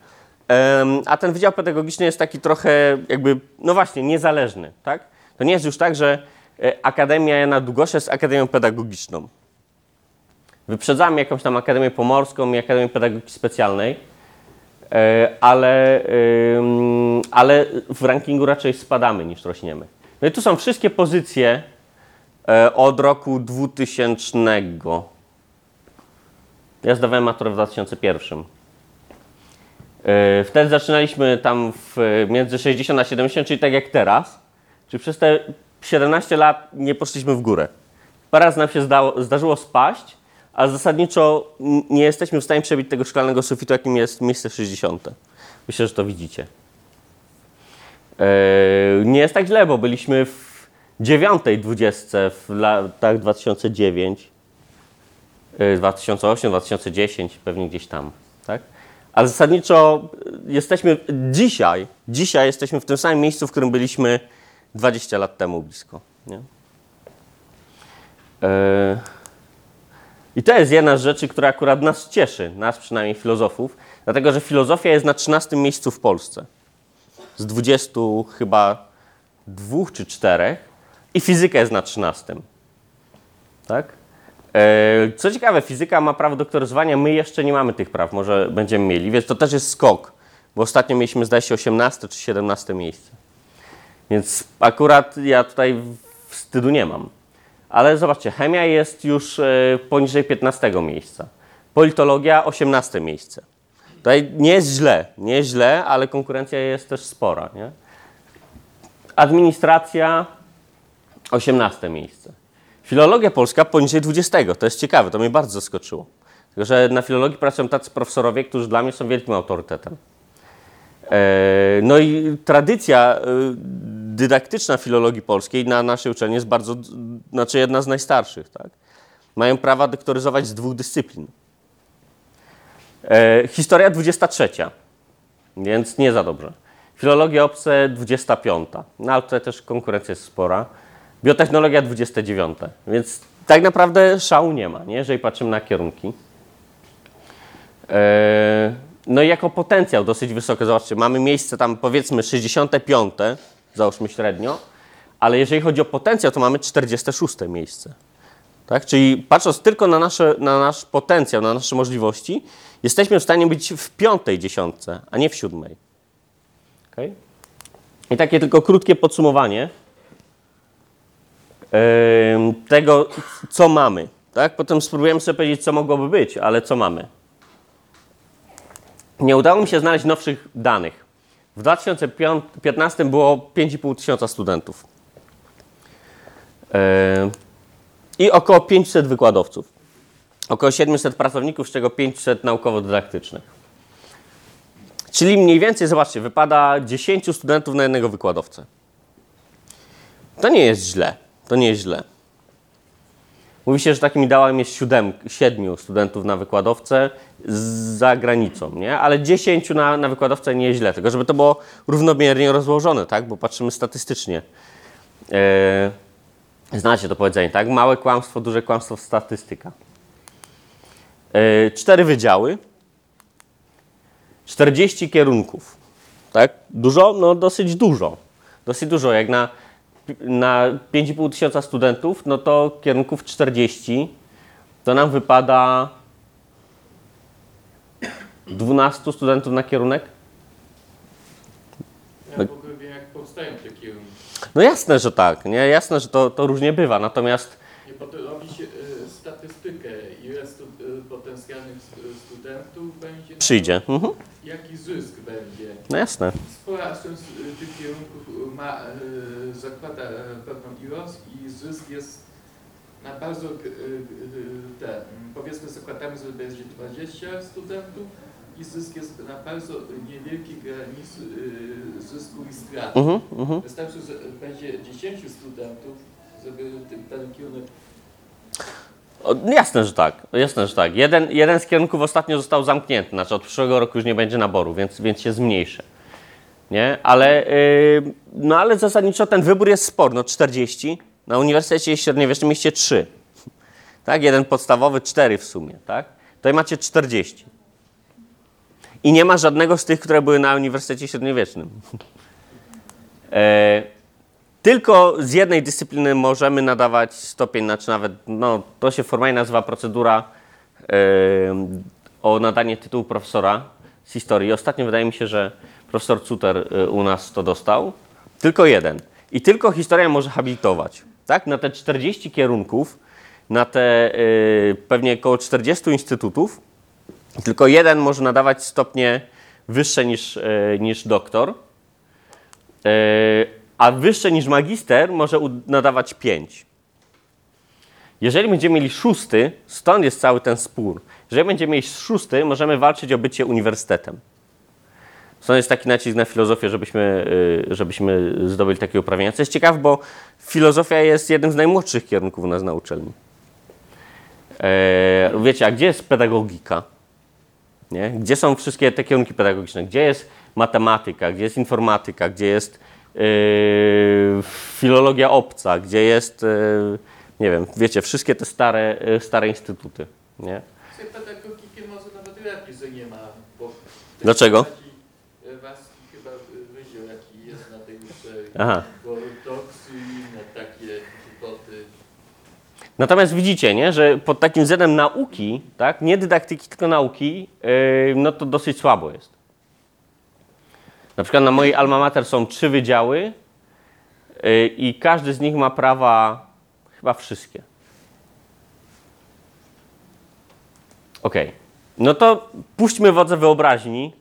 a ten wydział pedagogiczny jest taki trochę jakby, no właśnie, niezależny. Tak? To nie jest już tak, że e, Akademia Jana Długosia jest Akademią Pedagogiczną. Wyprzedzamy jakąś tam Akademię Pomorską i Akademię Pedagogiki Specjalnej, E, ale, ale w rankingu raczej spadamy niż rośniemy. No i tu są wszystkie pozycje e, od roku 2000. Ja zdawałem maturę w 2001. E, Wtedy zaczynaliśmy tam między 60 a 70, czyli tak jak teraz. Czyli przez te 17 lat nie poszliśmy w górę. Parę razy nam się zdało, zdarzyło spaść, ale zasadniczo nie jesteśmy w stanie przebić tego szklanego sufitu, jakim jest miejsce 60. Myślę, że to widzicie. Eee, nie jest tak źle, bo byliśmy w dziewiątej dwudziestce w latach 2009, e, 2008, 2010, pewnie gdzieś tam, tak? Ale zasadniczo e, jesteśmy dzisiaj, dzisiaj jesteśmy w tym samym miejscu, w którym byliśmy 20 lat temu blisko, nie? Eee, i to jest jedna z rzeczy, która akurat nas cieszy, nas przynajmniej filozofów, dlatego że filozofia jest na 13 miejscu w Polsce. Z 20 chyba dwóch czy czterech i fizyka jest na 13. Tak? E, Co ciekawe, fizyka ma prawo doktoryzowania, my jeszcze nie mamy tych praw, może będziemy mieli, więc to też jest skok, bo ostatnio mieliśmy zdaje się 18 czy 17 miejsce. Więc akurat ja tutaj wstydu nie mam. Ale zobaczcie, chemia jest już e, poniżej 15 miejsca. Politologia 18 miejsce. Tutaj nie jest źle, nie jest źle, ale konkurencja jest też spora. Nie? Administracja 18 miejsce. Filologia polska poniżej 20. To jest ciekawe, to mnie bardzo zaskoczyło. Tylko, że na filologii pracują tacy profesorowie, którzy dla mnie są wielkim autorytetem. E, No i tradycja e, dydaktyczna filologii polskiej na naszej uczelni jest bardzo, znaczy jedna z najstarszych. Tak? Mają prawa doktoryzować z dwóch dyscyplin. E, Historia 23, więc nie za dobrze. Filologia obce 25, no ale tutaj też konkurencja jest spora. Biotechnologia 29, więc tak naprawdę szału nie ma, nie? jeżeli patrzymy na kierunki. E, No i jako potencjał dosyć wysoki, zobaczcie, mamy miejsce tam powiedzmy 65, załóżmy średnio, ale jeżeli chodzi o potencjał, to mamy 46 miejsce. Tak? Czyli patrząc tylko na, nasze, na nasz potencjał, na nasze możliwości, jesteśmy w stanie być w piątej dziesiątce, a nie w siódmej. Okay? I takie tylko krótkie podsumowanie tego, co mamy. Tak? Potem spróbujemy sobie powiedzieć, co mogłoby być, ale co mamy. Nie udało mi się znaleźć nowszych danych. W 2015 było 5,5 tysiąca studentów. I około 500 wykładowców. Około 700 pracowników, z czego 500 naukowo-dydaktycznych. Czyli mniej więcej, zobaczcie, wypada 10 studentów na jednego wykładowcę. To nie jest źle. To nie jest źle. Mówi się, że takim ideałem jest 7, 7 studentów na wykładowcę za granicą, nie? Ale 10 na, na wykładowcę nie jest źle, tylko żeby to było równomiernie rozłożone, tak? Bo patrzymy statystycznie. E, Znacie to powiedzenie, tak? Małe kłamstwo, duże kłamstwo, statystyka. Yy, cztery wydziały, 40 kierunków. Tak? Dużo? No dosyć dużo. Dosyć dużo. Jak na, na 5,5 tysiąca studentów, no to kierunków 40, to nam wypada 12 studentów na kierunek. Ja w ogóle wiem, jak powstają te kierunki. No jasne, że tak. Nie? Jasne, że to, to różnie bywa. Natomiast Nie, bo to robi się e, statystykę, ile stu, e, potencjalnych stu- studentów będzie, przyjdzie. Mhm. jaki zysk będzie. No jasne. Spora część e, tych kierunków e, ma, e, zakłada e, pewną ilość i zysk jest na bardzo, e, te, powiedzmy zakładamy, że będzie 20 studentów i zysk jest na bardzo niewielkiej granicy zysku i straty. Mhm, mhm. Wystarczy, że będzie 10 studentów, żeby ten, ten kierunek O, jasne, że tak. Jasne, że tak. Jeden, jeden z kierunków ostatnio został zamknięty, znaczy od przyszłego roku już nie będzie naboru, więc, więc się zmniejszy. Nie? Ale, yy, no ale zasadniczo ten wybór jest spory, no 40. Na Uniwersytecie Średniowiecznym mieście 3. <laughs> Tak? Jeden podstawowy, 4 w sumie. Tak? Tutaj macie 40. I nie ma żadnego z tych, które były na Uniwersytecie Średniowiecznym. <laughs> E, tylko z jednej dyscypliny możemy nadawać stopień, znaczy nawet, no, to się formalnie nazywa procedura e, o nadanie tytułu profesora z historii. Ostatnio wydaje mi się, że profesor Cuter e, u nas to dostał. Tylko jeden. I tylko historia może habilitować. Tak? Na te 40 kierunków, na te e, pewnie około 40 instytutów, tylko jeden może nadawać stopnie wyższe niż, e, niż doktor. E, a wyższe niż magister może nadawać 5. Jeżeli będziemy mieli szósty, stąd jest cały ten spór. Jeżeli będziemy mieli szósty, możemy walczyć o bycie uniwersytetem. Stąd jest taki nacisk na filozofię, żebyśmy, y, żebyśmy zdobyli takie uprawnienia. Co jest ciekawe, bo filozofia jest jednym z najmłodszych kierunków u nas na uczelni. E, wiecie, a gdzie jest pedagogika? Nie? Gdzie są wszystkie te kierunki pedagogiczne? Gdzie jest matematyka, gdzie jest informatyka, gdzie jest yy, filologia obca, gdzie jest, yy, nie wiem, wiecie, wszystkie te stare, yy, stare instytuty. Nie? Pedagogiki może nawet lepiej, że nie ma. Dlaczego? Taki, e, Waski chyba e, wydział, jaki jest na tej uczelni. Aha. I inne takie głupoty. Natomiast widzicie, nie, że pod takim względem nauki, tak, nie dydaktyki, tylko nauki, yy, no to dosyć słabo jest. Na przykład na mojej alma mater są trzy wydziały yy, i każdy z nich ma prawa, chyba wszystkie. Okej. No to puśćmy wodze wyobraźni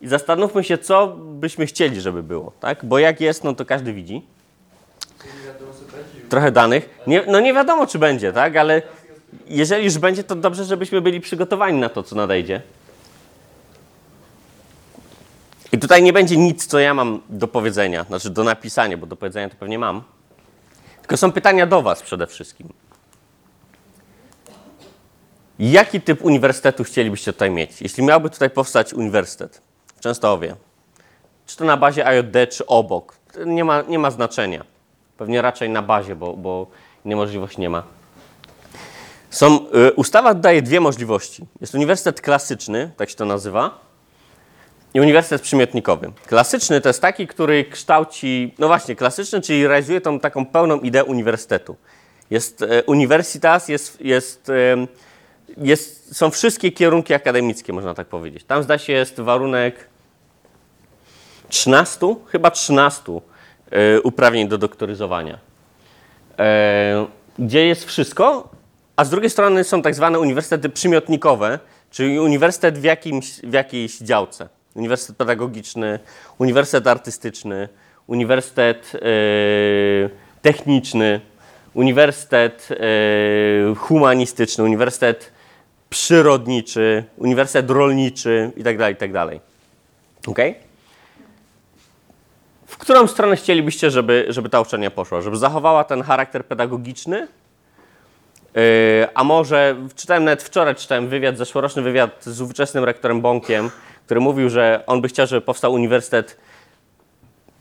i zastanówmy się, co byśmy chcieli, żeby było, tak? Bo jak jest, no to każdy widzi. Trochę danych. Nie, no nie wiadomo, czy będzie, tak? Ale jeżeli już będzie, to dobrze, żebyśmy byli przygotowani na to, co nadejdzie. I tutaj nie będzie nic, co ja mam do powiedzenia, znaczy do napisania, bo do powiedzenia to pewnie mam. Tylko są pytania do Was przede wszystkim. Jaki typ uniwersytetu chcielibyście tutaj mieć? Jeśli miałby tutaj powstać uniwersytet w Częstochowie, czy to na bazie IOD, czy obok, nie ma, nie ma znaczenia. Pewnie raczej na bazie, bo, bo możliwości nie ma. Są, y, ustawa daje dwie możliwości. Jest uniwersytet klasyczny, tak się to nazywa, i uniwersytet przymiotnikowy. Klasyczny to jest taki, który kształci, no właśnie, klasyczny, czyli realizuje tą taką pełną ideę uniwersytetu. Jest e, uniwersytas, jest, jest, em, jest, są wszystkie kierunki akademickie, można tak powiedzieć. Tam zda się jest warunek 13, chyba 13 e, uprawnień do doktoryzowania. E, gdzie jest wszystko, a z drugiej strony są tak zwane uniwersytety przymiotnikowe, czyli uniwersytet w, jakimś, w jakiejś działce. Uniwersytet pedagogiczny, uniwersytet artystyczny, uniwersytet e, techniczny, uniwersytet humanistyczny, uniwersytet przyrodniczy, uniwersytet rolniczy itd. itd. Okay? W którą stronę chcielibyście, żeby, żeby ta uczelnia poszła? Żeby zachowała ten charakter pedagogiczny? Yy, a może, czytałem nawet wczoraj, czytałem wywiad, zeszłoroczny wywiad z ówczesnym rektorem Bąkiem, który mówił, że on by chciał, żeby powstał uniwersytet,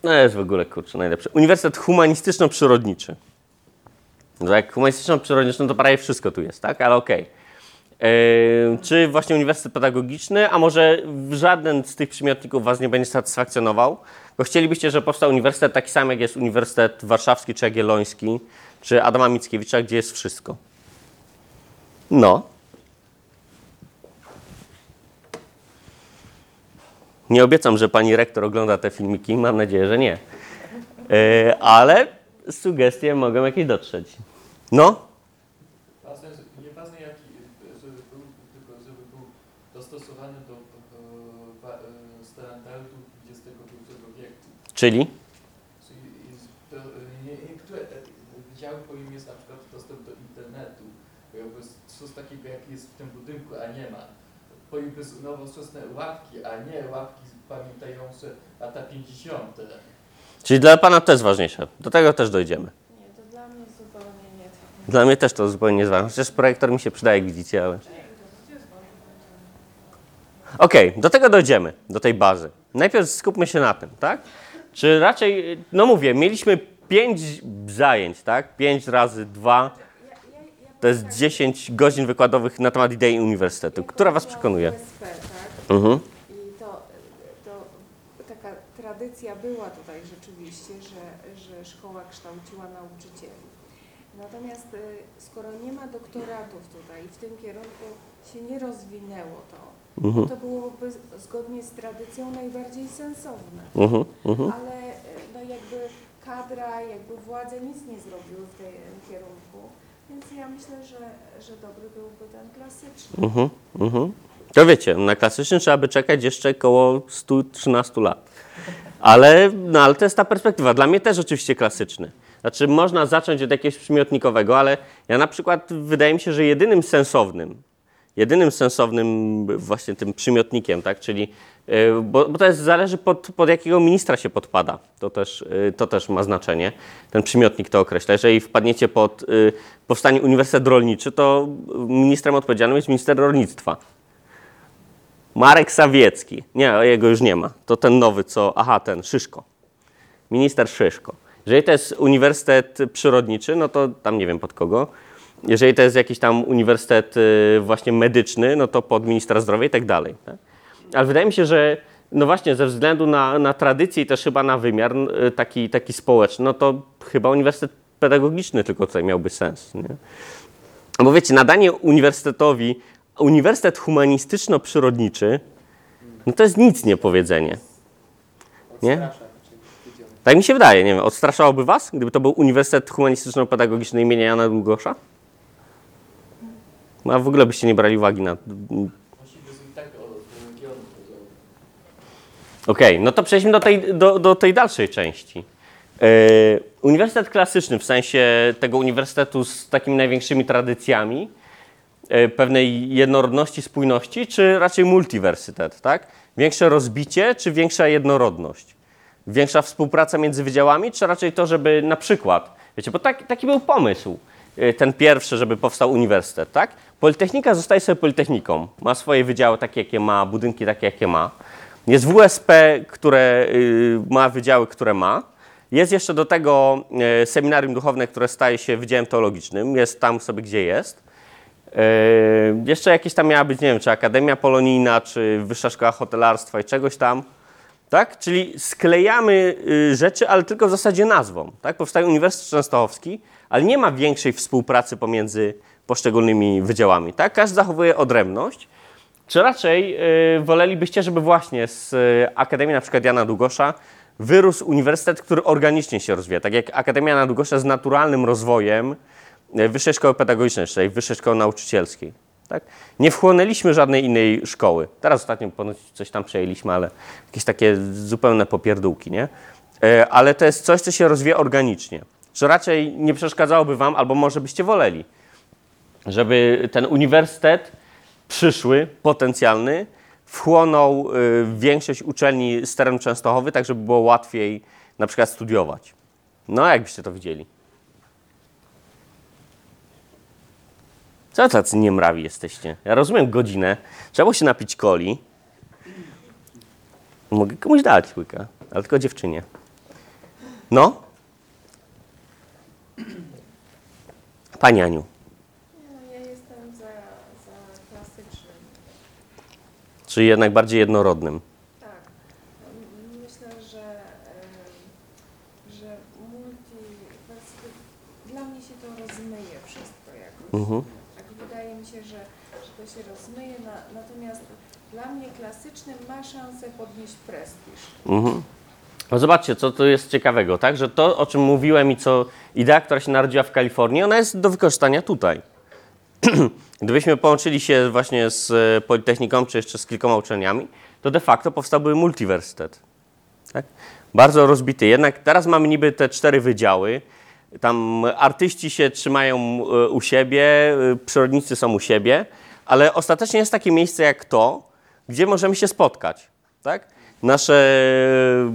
no jest w ogóle, kurczę, najlepszy, uniwersytet humanistyczno-przyrodniczy. No jak humanistyczno-przyrodniczy, no to prawie wszystko tu jest, tak? Ale okej. Yy, czy właśnie uniwersytet pedagogiczny, a może żaden z tych przymiotników Was nie będzie satysfakcjonował, bo chcielibyście, żeby powstał uniwersytet taki sam, jak jest Uniwersytet Warszawski, czy Jagielloński, czy Adama Mickiewicza, gdzie jest wszystko. No. Nie obiecam, że pani rektor ogląda te filmiki, mam nadzieję, że nie. Yy, ale sugestie mogą jakieś dotrzeć. No, Ważne, że- nieważne jaki, żeby był, tylko żeby był dostosowany do e, wa- e, standardów XXI wieku. Czyli? Jest to, e, nie- niektóre wydziały powinny mieć na przykład dostęp do internetu, coś takiego jak jest w tym budynku, a nie ma. Powinny być nowoczesne ławki, a nie ławki pamiętające lata 50. Czyli dla pana to jest ważniejsze. Do tego też dojdziemy. Nie, to dla mnie zupełnie nie. Dla mnie też to zupełnie nie jest ważne. Chociaż projektor mi się przydaje, jak widzicie, ale... Okej, do tego dojdziemy, do tej bazy. Najpierw skupmy się na tym, tak? Czy raczej, no mówię, mieliśmy pięć zajęć, tak? Pięć razy dwa, to jest 10 godzin wykładowych na temat idei uniwersytetu. Która was przekonuje? USP, tak? Mhm. I to, to taka tradycja była tutaj rzeczywiście, że, że szkoła kształciła nauczycieli. Natomiast y, skoro nie ma doktoratów tutaj i w tym kierunku się nie rozwinęło to, Mhm. to byłoby zgodnie z tradycją najbardziej sensowne. Mhm. Mhm. Ale y, no jakby kadra, jakby władze nic nie zrobiły w tym kierunku, więc ja myślę, że, że dobry byłby ten klasyczny. Mhm. Mhm. To wiecie, na klasyczny trzeba by czekać jeszcze około 113 lat. Ale, no, ale to jest ta perspektywa. Dla mnie też oczywiście klasyczny. Znaczy, można zacząć od jakiegoś przymiotnikowego, ale ja na przykład wydaje mi się, że jedynym sensownym, jedynym sensownym właśnie tym przymiotnikiem, tak, czyli, yy, bo, bo to jest, zależy pod, pod jakiego ministra się podpada, to też, yy, to też ma znaczenie, ten przymiotnik to określa. Jeżeli wpadniecie pod yy, powstanie Uniwersytet Rolniczy, to ministrem odpowiedzialnym jest minister rolnictwa. Marek Sawiecki. Nie, jego już nie ma. To ten nowy, co. Aha, ten, Szyszko. Minister Szyszko. Jeżeli to jest uniwersytet przyrodniczy, no to tam nie wiem pod kogo. Jeżeli to jest jakiś tam uniwersytet y, właśnie medyczny, no to pod ministra zdrowia i tak dalej. Tak? Ale wydaje mi się, że no właśnie ze względu na, na tradycję i też chyba na wymiar y, taki, taki społeczny, no to chyba uniwersytet pedagogiczny tylko tutaj miałby sens. Nie? Bo wiecie, nadanie uniwersytetowi uniwersytet humanistyczno-przyrodniczy, no to jest nic nie powiedzenie. Nie? Wydział. Tak mi się wydaje, nie wiem, odstraszałoby was, gdyby to był Uniwersytet Humanistyczno-Pedagogiczny imienia Jana Długosza? No, a w ogóle byście nie brali uwagi na... Okej, no to przejdźmy do tej, do, do tej dalszej części. Yy, uniwersytet klasyczny, w sensie tego uniwersytetu z takimi największymi tradycjami, yy, pewnej jednorodności, spójności, czy raczej multiwersytet, tak? Większe rozbicie czy większa jednorodność? Większa współpraca między wydziałami, czy raczej to, żeby na przykład, wiecie, bo tak, taki był pomysł, ten pierwszy, żeby powstał uniwersytet, tak? Politechnika zostaje sobie politechniką, ma swoje wydziały takie, jakie ma, budynki takie, jakie ma. Jest WSP, które y, ma wydziały, które ma. Jest jeszcze do tego y, seminarium duchowne, które staje się wydziałem teologicznym, jest tam sobie, gdzie jest. Jeszcze jakieś tam miała być, nie wiem, czy Akademia Polonijna, czy Wyższa Szkoła Hotelarstwa i czegoś tam. Tak? Czyli sklejamy y, rzeczy, ale tylko w zasadzie nazwą. Tak? Powstaje Uniwersytet Częstochowski, ale nie ma większej współpracy pomiędzy poszczególnymi wydziałami. Tak? Każdy zachowuje odrębność. Czy raczej y, wolelibyście, żeby właśnie z y, Akademii na przykład Jana Długosza wyrósł uniwersytet, który organicznie się rozwija, tak jak Akademia Jana Długosza z naturalnym rozwojem y, Wyższej Szkoły Pedagogicznej, czyli Wyższej Szkoły Nauczycielskiej. Tak? Nie wchłonęliśmy żadnej innej szkoły. Teraz ostatnio ponoć coś tam przejęliśmy, ale jakieś takie zupełne popierdółki, nie? E, Ale to jest coś, co się rozwija organicznie. Że raczej nie przeszkadzałoby wam, albo może byście woleli, żeby ten uniwersytet przyszły, potencjalny, wchłonął y, większość uczelni z terenu Częstochowy, tak żeby było łatwiej na przykład studiować. No, jakbyście to widzieli? Co tacy niemrawi jesteście? Ja rozumiem godzinę. Trzeba było się napić coli. Mogę komuś dać łyka, ale tylko dziewczynie. No? Pani Aniu. No, ja jestem za, za klasycznym. Czyli jednak bardziej jednorodnym. Tak. Myślę, że, że multiwersytet, dla mnie się to rozmyje wszystko jakoś. Mhm. Tak wydaje mi się, że, że to się rozmyje, na, natomiast dla mnie klasyczny ma szansę podnieść prestiż. Mhm. No zobaczcie, co tu jest ciekawego, tak? Że to, o czym mówiłem i co idea, która się narodziła w Kalifornii, ona jest do wykorzystania tutaj. <clears throat> Gdybyśmy połączyli się właśnie z e, Politechniką, czy jeszcze z kilkoma uczelniami, to de facto powstałby multiwersytet. Tak? Bardzo rozbity. Jednak teraz mamy niby te cztery wydziały. Tam artyści się trzymają e, u siebie, e, przyrodnicy są u siebie, ale ostatecznie jest takie miejsce jak to, gdzie możemy się spotkać. Tak? Nasze,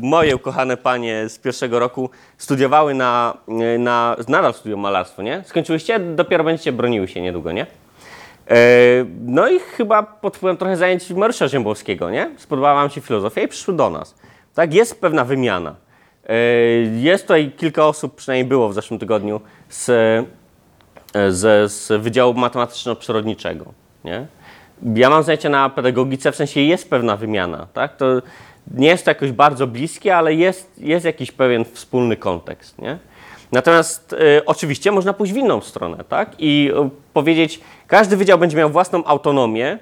moje ukochane panie z pierwszego roku studiowały na, na nadal studiują malarstwo, nie? Skończyłyście? Dopiero będziecie broniły się niedługo, nie? E, No i chyba pod wpływem trochę zajęć Mariusza Ziębowskiego, nie? Spodobała wam się filozofia i przyszły do nas. Tak, jest pewna wymiana. E, Jest tutaj kilka osób, przynajmniej było w zeszłym tygodniu, z, e, z, z Wydziału Matematyczno-Przyrodniczego, nie? Ja mam zajęcia na pedagogice, w sensie jest pewna wymiana, tak? To nie jest to jakoś bardzo bliskie, ale jest, jest jakiś pewien wspólny kontekst, nie? Natomiast e, oczywiście można pójść w inną stronę, tak? I e, powiedzieć, każdy wydział będzie miał własną autonomię,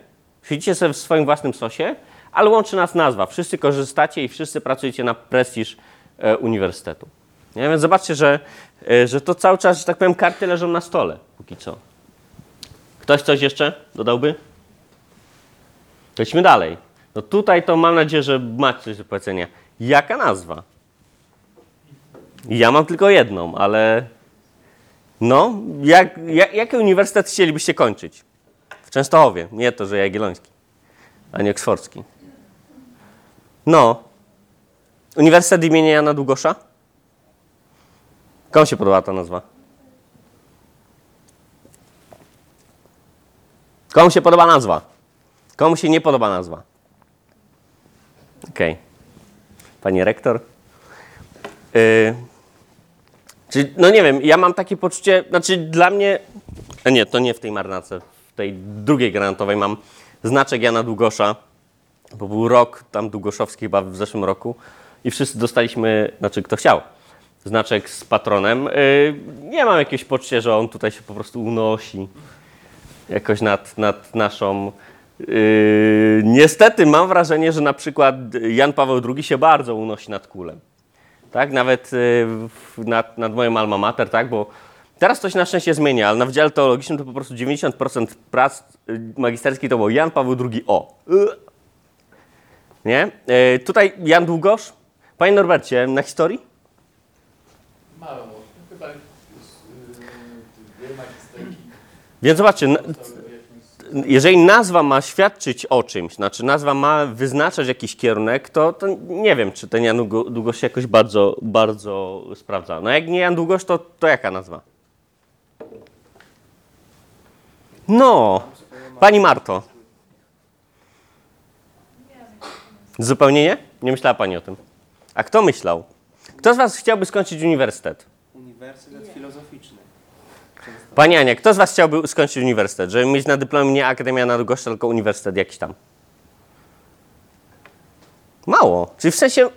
siedzicie sobie w swoim własnym sosie, ale łączy nas nazwa. Wszyscy korzystacie i wszyscy pracujecie na prestiż e, uniwersytetu. Nie? Więc zobaczcie, że, e, że to cały czas, że tak powiem, karty leżą na stole póki co. Ktoś coś jeszcze dodałby? Idźmy dalej. No tutaj to mam nadzieję, że macie coś do powiedzenia. Jaka nazwa? Ja mam tylko jedną, ale no, jak, jak, jaki uniwersytet chcielibyście kończyć? W Częstochowie, nie to, że Jagielloński, a nie Oksfordzki. No, Uniwersytet imienia Jana Długosza? Komu się podoba ta nazwa? Komu się podoba nazwa? Komu się nie podoba nazwa? Okej. Pani rektor? Yy, czy, no nie wiem, ja mam takie poczucie, znaczy dla mnie, a nie, to nie w tej marnace, w tej drugiej granatowej mam znaczek Jana Długosza, bo był rok tam długoszowski chyba w zeszłym roku i wszyscy dostaliśmy, znaczy kto chciał, znaczek z patronem. Yy, nie mam jakiegoś poczucia, że on tutaj się po prostu unosi jakoś nad, nad naszą. Yy, niestety mam wrażenie, że na przykład Jan Paweł II się bardzo unosi nad kulem. Tak, nawet yy, nad, nad moim alma mater, tak, bo teraz to się na szczęście zmienia, ale na Wydziale Teologicznym to po prostu 90% prac yy, magisterskich to był Jan Paweł II O. Yy. Nie? Tutaj Jan Długosz. Panie Norbercie, na historii? Mało. Chyba Więc zobaczcie, n- powstały w jakimś jeżeli nazwa ma świadczyć o czymś, znaczy nazwa ma wyznaczać jakiś kierunek, to, to nie wiem, czy ten Jan Długo- Długosz się jakoś bardzo, bardzo sprawdza. No jak nie Jan Długosz, to, to jaka nazwa? No, pani Marto. Zupełnie nie? Nie myślała pani o tym. A kto myślał? Kto z was chciałby skończyć uniwersytet? Uniwersytet. Filozoficzny. Pani Ania, kto z was chciałby skończyć uniwersytet? Żeby mieć na dyplomie nie Akademia Naukowska, tylko uniwersytet jakiś tam? Mało. Czyli w sensie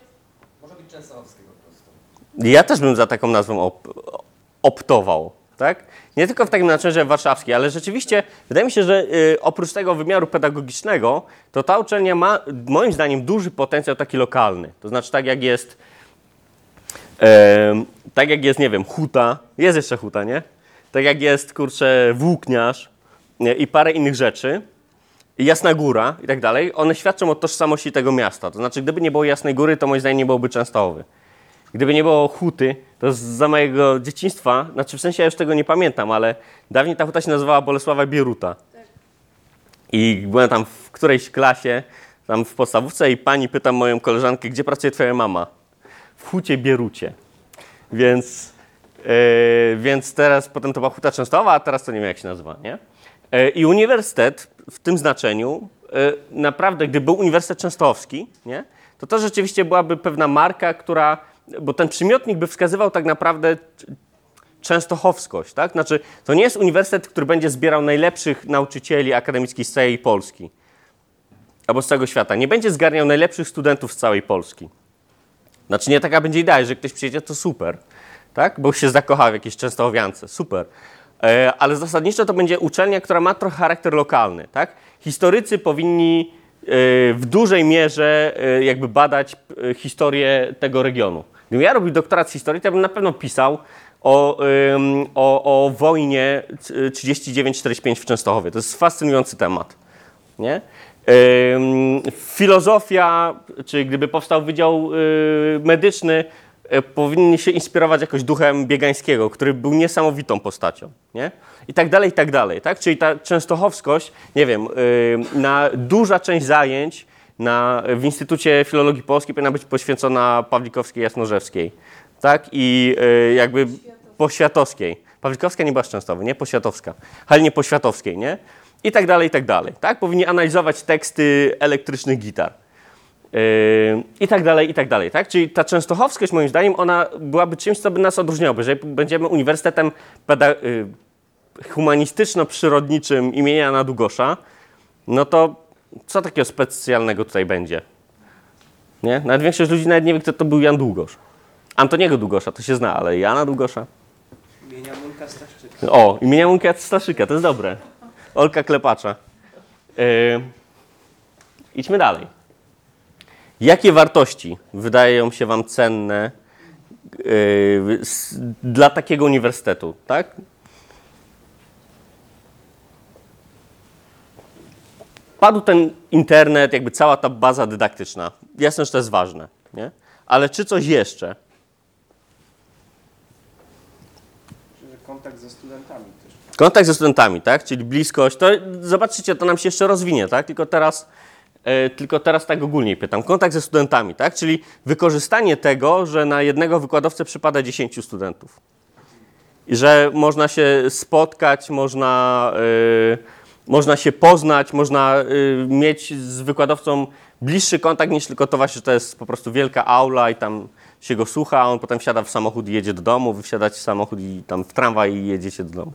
Może być Częstochowskiego po prostu. Ja też bym za taką nazwą op optował, tak? Nie tylko w takim naczęciu warszawskim, ale rzeczywiście wydaje mi się, że y, oprócz tego wymiaru pedagogicznego, to ta uczelnia ma moim zdaniem duży potencjał taki lokalny. To znaczy tak jak jest em, tak jak jest, nie wiem, Huta, jest jeszcze Huta, nie? Tak jak jest, kurczę, Włókniarz i parę innych rzeczy, Jasna Góra i tak dalej, one świadczą o tożsamości tego miasta. To znaczy, gdyby nie było Jasnej Góry, to moim zdaniem nie byłoby Częstochowy. Gdyby nie było huty, to za mojego dzieciństwa, znaczy w sensie ja już tego nie pamiętam, ale dawniej ta huta się nazywała Bolesława Bieruta. I byłem tam w którejś klasie, tam w podstawówce i pani pytam moją koleżankę, gdzie pracuje twoja mama? W hucie Bierucie. Więc, e, więc teraz potem to była huta a teraz to nie wiem jak się nazywa, nie? E, I uniwersytet w tym znaczeniu, e, naprawdę, gdyby był Uniwersytet Częstochowski, nie? to to rzeczywiście byłaby pewna marka, która, bo ten przymiotnik by wskazywał tak naprawdę częstochowskość, tak? Znaczy, to nie jest uniwersytet, który będzie zbierał najlepszych nauczycieli akademickich z całej Polski albo z całego świata. Nie będzie zgarniał najlepszych studentów z całej Polski. Znaczy, nie taka będzie idea, że ktoś przyjedzie, to super, tak? Bo się zakocha w jakiejś częstochowiance, super. E, ale zasadniczo to będzie uczelnia, która ma trochę charakter lokalny, tak? Historycy powinni e, w dużej mierze e, jakby badać historię tego regionu. Gdybym ja robił doktorat z historii, to ja bym na pewno pisał o, o, o wojnie y, 39-45 w Częstochowie. To jest fascynujący temat. Nie? Filozofia, czy gdyby powstał wydział medyczny, powinni się inspirować jakoś duchem Biegańskiego, który był niesamowitą postacią. Nie? I tak dalej, i tak dalej. Tak? Czyli ta częstochowskość, nie wiem, y, na duża część zajęć na, w Instytucie Filologii Polskiej powinna być poświęcona Pawlikowskiej Jasnorzewskiej. Tak? I y, jakby poświatowskiej. Pawlikowska nie była z nie? Poświatowska. Halinie Poświatowskiej, nie? I tak dalej, i tak dalej. Tak? Powinni analizować teksty elektrycznych gitar. Yy, I tak dalej, i tak dalej. Tak? Czyli ta częstochowskość, moim zdaniem, ona byłaby czymś, co by nas odróżniało. Jeżeli będziemy uniwersytetem yy, humanistyczno-przyrodniczym imienia Jana Długosza, no to co takiego specjalnego tutaj będzie? Nie? Nawet większość ludzi nawet nie wie, kto to był Jan Długosz. Antoniego Długosza to się zna, ale Jana Długosza? Imienia Munka Staszczyka. O, imienia Munka Staszyka, to jest dobre. Olka Klepacza. Yy, idźmy dalej. Jakie wartości wydają się Wam cenne yy, s- dla takiego uniwersytetu, tak? Padł ten internet, jakby cała ta baza dydaktyczna. Jasne, że to jest ważne, nie? Ale czy coś jeszcze? Kontakt ze studentami też. Kontakt ze studentami, tak? Czyli bliskość. To zobaczycie, to nam się jeszcze rozwinie, tak? Tylko teraz, tylko teraz tak ogólnie pytam. Kontakt ze studentami, tak? Czyli wykorzystanie tego, że na jednego wykładowcę przypada 10 studentów. I że można się spotkać, można, e, można się poznać, można e, mieć z wykładowcą bliższy kontakt niż tylko to właśnie, że to jest po prostu wielka aula i tam się go słucha, a on potem wsiada w samochód i jedzie do domu, wy wsiadacie w samochód i tam w tramwaj i jedziecie do domu.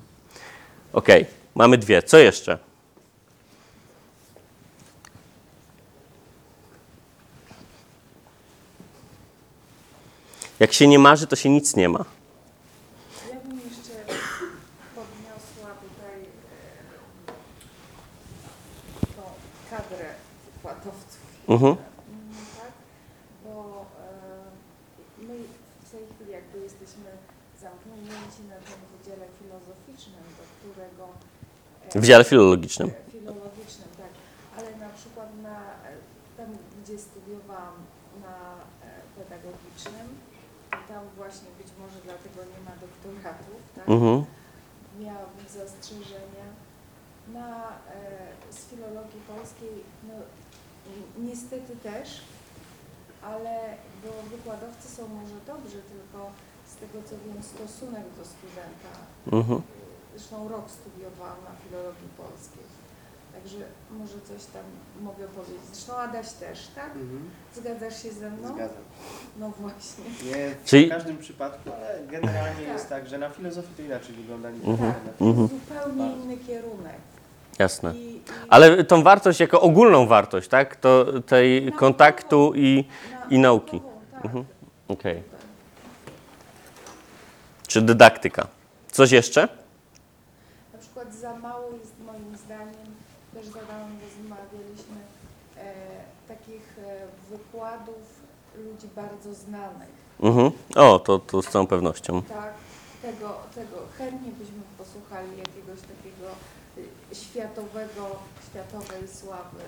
Okej, mamy dwie. Co jeszcze? Jak się nie marzy, to się nic nie ma. Ja bym jeszcze podniosła tutaj e, tą kadrę wykładowców. Mhm. Tak? Bo e, my w tej chwili jakby jesteśmy zamknięci na tym wydziale filozoficznym, do którego e, W dziale filologicznym, tak. Ale na przykład na e, tam, gdzie studiowałam na e, pedagogicznym, to tam właśnie być może dlatego nie ma doktoratów, tak? Mhm. miałabym zastrzeżenia. Na e, z filologii polskiej, no ni- niestety też, ale bo wykładowcy są może dobrzy, tylko z tego co wiem stosunek do studenta. Mhm. Zresztą rok studiowałam na filologii polskiej, także może coś tam mogę powiedzieć. Zresztą Adaś też, tak? Mhm. Zgadzasz się ze mną? Zgadzam. No właśnie. Nie w Czyli- każdym przypadku, ale generalnie Tak. jest tak, że na filozofii to inaczej wygląda niż Mhm. na filozofii. jest zupełnie inny kierunek. Jasne. I, i Ale tą wartość jako ogólną wartość, tak? To tej kontaktu i na- i nauki. Tak. Mhm. okej. Czy dydaktyka. Coś jeszcze? Na przykład za mało jest moim zdaniem, też z Adamem rozmawialiśmy, e, takich e, wykładów ludzi bardzo znanych. Mhm. O, to, to z całą pewnością. Tak, tego, tego chętnie byśmy posłuchali jakiegoś takiego y, światowego, światowej sławy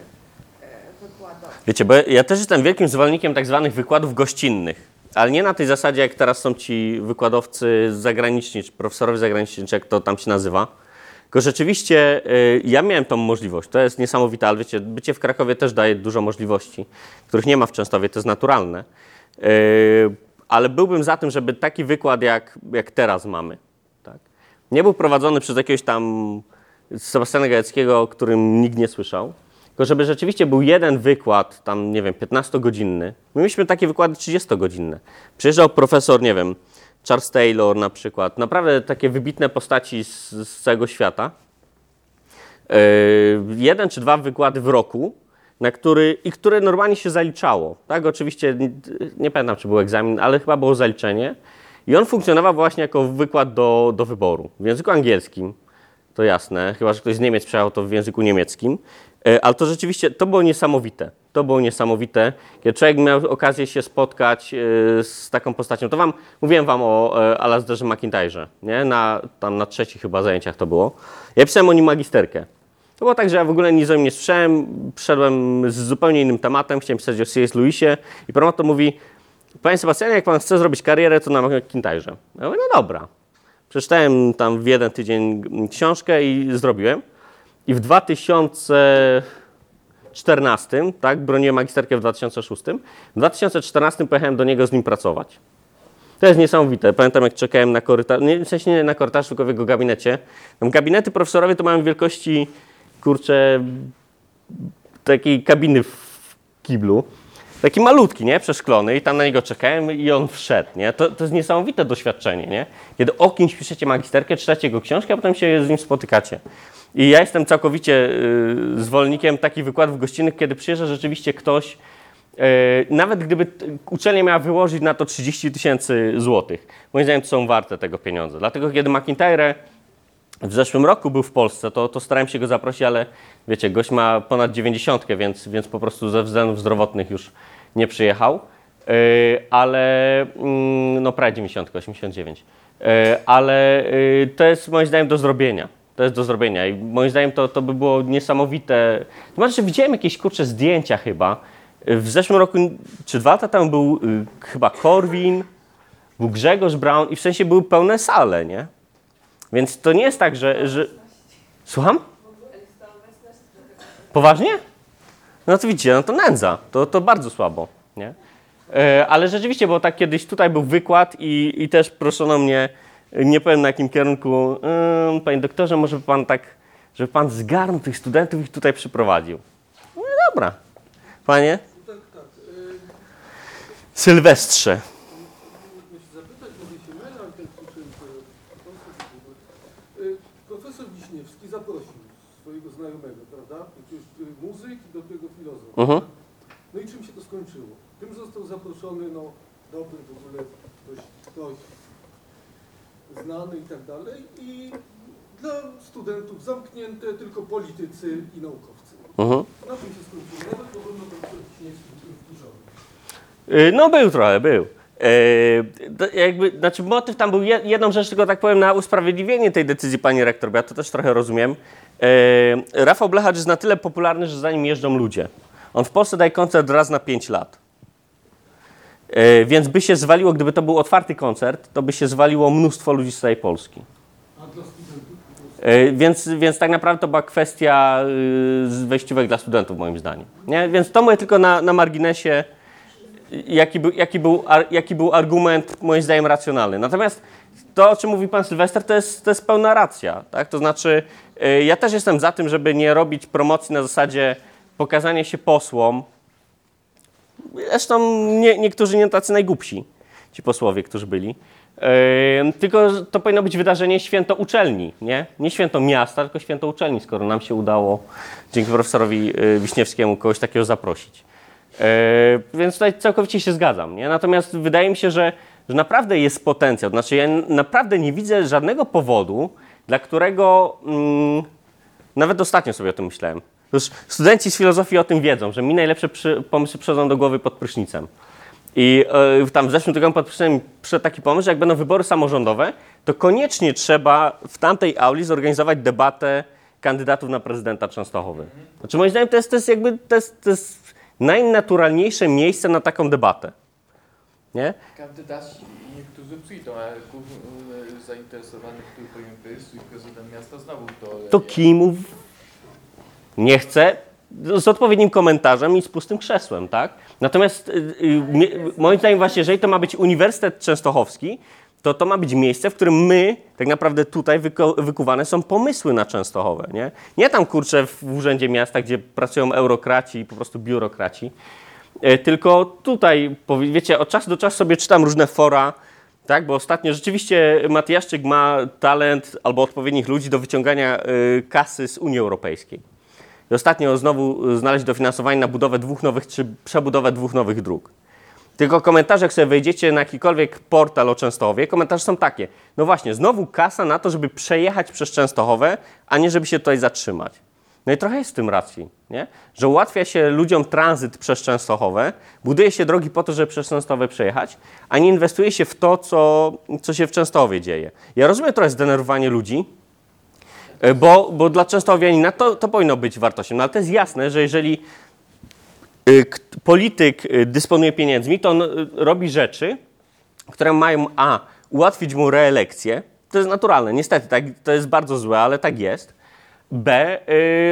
e, wykładowcy. Wiecie, bo ja też jestem wielkim zwolennikiem tak zwanych wykładów gościnnych, ale nie na tej zasadzie, jak teraz są ci wykładowcy zagraniczni, czy profesorowie zagraniczni, czy jak to tam się nazywa. Tylko rzeczywiście y, ja miałem tą możliwość, to jest niesamowite, ale wiecie, bycie w Krakowie też daje dużo możliwości, których nie ma w Częstowie, to jest naturalne. Y, ale byłbym za tym, żeby taki wykład, jak, jak teraz mamy, tak? nie był prowadzony przez jakiegoś tam Sebastiana Gajeckiego, o którym nikt nie słyszał, tylko żeby rzeczywiście był jeden wykład, tam nie wiem, 15-godzinny. My mieliśmy takie wykłady 30-godzinne. Przyjeżdżał profesor, nie wiem, Charles Taylor na przykład, naprawdę takie wybitne postaci z, z całego świata. Yy, jeden czy dwa wykłady w roku, na który, i które normalnie się zaliczało. Tak, oczywiście nie, nie pamiętam, czy był egzamin, ale chyba było zaliczenie. I on funkcjonował właśnie jako wykład do, do wyboru w języku angielskim. To jasne, chyba że ktoś z Niemiec przejechał to w języku niemieckim. E, Ale to rzeczywiście, to było niesamowite. To było niesamowite, kiedy człowiek miał okazję się spotkać e, z taką postacią. To wam, mówiłem wam o e, Alasdairze McIntyre'ze, nie? Na, tam na trzecich chyba zajęciach to było. Ja pisałem o nim magisterkę. To było tak, że ja w ogóle nic o nim nie słyszałem, przyszedłem z zupełnie innym tematem, chciałem pisać o C.S. Lewisie i promotor mówi, panie Sebastianie, jak pan chce zrobić karierę, to na McIntyre'ze. Ja mówię, no dobra. Przeczytałem tam w jeden tydzień książkę i zrobiłem. I w 2014, tak, broniłem magisterkę w 2006, w 2014 pojechałem do niego z nim pracować. To jest niesamowite. Pamiętam, jak czekałem na korytarz, nie, w sensie nie na korytarzu, tylko w jego gabinecie. Tam gabinety profesorowie to mają wielkości, kurczę, takiej kabiny w kiblu. Taki malutki, nie? Przeszklony i tam na niego czekałem i on wszedł, nie? To, to jest niesamowite doświadczenie, nie? Kiedy o kimś piszecie magisterkę, czytacie jego książkę, a potem się z nim spotykacie. I ja jestem całkowicie y, zwolennikiem takich wykładów gościnnych, kiedy przyjeżdża rzeczywiście ktoś, y, nawet gdyby uczelnia miała wyłożyć na to 30 tysięcy złotych. Moim zdaniem to są warte tego pieniądze. Dlatego kiedy McIntyre w zeszłym roku był w Polsce, to, to starałem się go zaprosić, ale wiecie, gość ma ponad 90, więc, więc po prostu ze względów zdrowotnych już nie przyjechał. Yy, ale mm, no prawie 90, 89. Yy, ale to jest moim zdaniem do zrobienia. To jest do zrobienia i moim zdaniem to, to by było niesamowite. Znaczy, widziałem jakieś kurcze zdjęcia chyba. W zeszłym roku, czy dwa lata temu był yy, chyba Korwin, był Grzegorz Brown i w sensie były pełne sale, nie? Więc to nie jest tak, że. że... Słucham? Poważnie? No to widzicie, no to nędza. To, to bardzo słabo, nie? E, ale rzeczywiście, bo tak kiedyś tutaj był wykład i, i też proszono mnie, nie powiem na jakim kierunku, "Ym, panie doktorze, może by pan tak, żeby pan zgarnął tych studentów i ich tutaj przyprowadził. No dobra. Panie? Tak, tak. Y, Sylwestrze. Tak profesor, Wiśniewski zaprosił swojego znajomego, prawda? Jakiegoś y, muzyk i do tego filozof. Mhm. No i czym się to skończyło? Tym został zaproszony, no, dobry w ogóle ktoś, ktoś znany i tak dalej i dla studentów zamknięte tylko politycy i naukowcy. Mhm. Na tym się skończyło. Nawet podobno był wkurzony. Y, No był trochę, był. E, jakby, znaczy motyw tam był, je- jedną rzecz tylko tak powiem na usprawiedliwienie tej decyzji pani rektor, bo ja to też trochę rozumiem. E, Rafał Blechacz jest na tyle popularny, że za nim jeżdżą ludzie. On w Polsce daje koncert raz na 5 lat. E, Więc by się zwaliło, gdyby to był otwarty koncert, to by się zwaliło mnóstwo ludzi z całej Polski. E, Więc, więc tak naprawdę to była kwestia y, wejściówek dla studentów, moim zdaniem. Nie? Więc to mówię tylko na, na marginesie, jaki był, jaki, był, jaki był argument, moim zdaniem, racjonalny. Natomiast to, o czym mówi pan Sylwester, to jest, to jest pełna racja. Tak? To znaczy, y, ja też jestem za tym, żeby nie robić promocji na zasadzie pokazania się posłom. Zresztą nie, niektórzy nie tacy najgłupsi, ci posłowie, którzy byli. Yy, tylko to powinno być wydarzenie święto uczelni, nie? Nie święto miasta, tylko święto uczelni, skoro nam się udało dzięki profesorowi yy, Wiśniewskiemu kogoś takiego zaprosić. Yy, więc tutaj całkowicie się zgadzam, nie? Natomiast wydaje mi się, że, że naprawdę jest potencjał. Znaczy ja naprawdę nie widzę żadnego powodu, dla którego mm, nawet ostatnio sobie o tym myślałem. Już studenci z filozofii o tym wiedzą, że mi najlepsze przy, pomysły przychodzą do głowy pod prysznicem. I e, tam w zeszłym tygodniu pod prysznicem przyszedł taki pomysł, że jak będą wybory samorządowe, to koniecznie trzeba w tamtej auli zorganizować debatę kandydatów na prezydenta Częstochowy. Znaczy moim zdaniem to jest, to jest jakby to jest, to jest najnaturalniejsze miejsce na taką debatę. Nie? Kandydaci niektórzy przyjdą, ale główny zainteresowany, który powinien czyli prezydent miasta znowu to... To Kimów nie chce z odpowiednim komentarzem i z pustym krzesłem, tak? Natomiast y, y, mie- moim zdaniem właśnie, jeżeli to ma być Uniwersytet Częstochowski, to to ma być miejsce, w którym my, tak naprawdę tutaj wykuwane są pomysły na Częstochowę, nie? Nie tam, kurczę, w Urzędzie Miasta, gdzie pracują eurokraci i po prostu biurokraci, E, tylko tutaj, wiecie, od czasu do czasu sobie czytam różne fora, tak, bo ostatnio rzeczywiście Matiaszczyk ma talent albo odpowiednich ludzi do wyciągania y, kasy z Unii Europejskiej. I ostatnio znowu y, znaleźć dofinansowanie na budowę dwóch nowych, czy przebudowę dwóch nowych dróg. Tylko komentarze, jak sobie wejdziecie na jakikolwiek portal o Częstochowie, komentarze są takie. No właśnie, znowu kasa na to, żeby przejechać przez Częstochowę, a nie żeby się tutaj zatrzymać. No i trochę jest w tym racji, nie? że ułatwia się ludziom tranzyt przez Częstochowę, buduje się drogi po to, żeby przez Częstochowę przejechać, a nie inwestuje się w to, co, co się w Częstochowie dzieje. Ja rozumiem trochę zdenerwowanie ludzi, bo, bo dla Częstochowianina to, to powinno być wartością, no ale to jest jasne, że jeżeli k- polityk y, dysponuje pieniędzmi, to on robi rzeczy, które mają a. ułatwić mu reelekcję. To jest naturalne, niestety, tak, to jest bardzo złe, ale tak jest. B.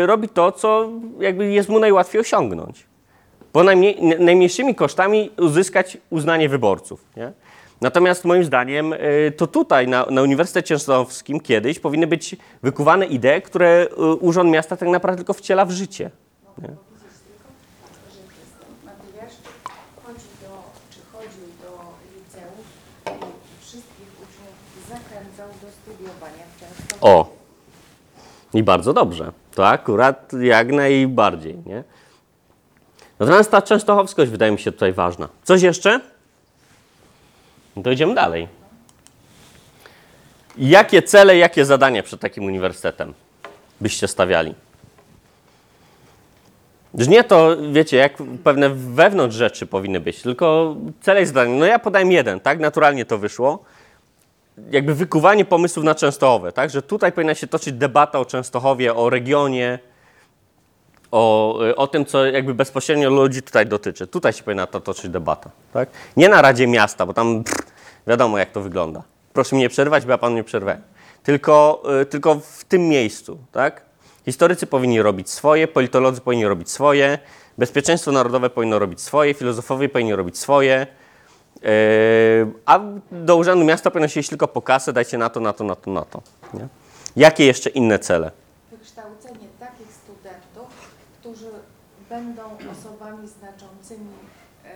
Y, robi to, co jakby jest mu najłatwiej osiągnąć. Po najmniej, najmniejszymi kosztami uzyskać uznanie wyborców. Nie? Natomiast moim zdaniem y, to tutaj na, na Uniwersytecie Częstochowskim kiedyś powinny być wykuwane idee, które y, Urząd Miasta tak naprawdę tylko wciela w życie. Częstochowie. O! I bardzo dobrze. To akurat jak najbardziej, nie? Natomiast ta częstochowskość wydaje mi się tutaj ważna. Coś jeszcze? No To idziemy dalej. Jakie cele, jakie zadania przed takim uniwersytetem byście stawiali? Że nie to, wiecie, jak pewne wewnątrz rzeczy powinny być, tylko cele i zadania. No ja podałem jeden, tak? Naturalnie to wyszło jakby wykuwanie pomysłów na Częstochowę, tak? Że tutaj powinna się toczyć debata o Częstochowie, o regionie, o, o tym, co jakby bezpośrednio ludzi tutaj dotyczy. Tutaj się powinna to toczyć debata, tak? Nie na Radzie Miasta, bo tam pff, wiadomo, jak to wygląda. Proszę mnie nie przerwać, bo ja panu nie przerwę. Tylko, y, tylko w tym miejscu, tak? Historycy powinni robić swoje, politolodzy powinni robić swoje, bezpieczeństwo narodowe powinno robić swoje, filozofowie powinni robić swoje, Yy, a do Urzędu Miasta powinno się iść tylko po kasę, dajcie na to, na to, na to, na to. Nie? Jakie jeszcze inne cele? Wykształcenie takich studentów, którzy będą osobami znaczącymi e,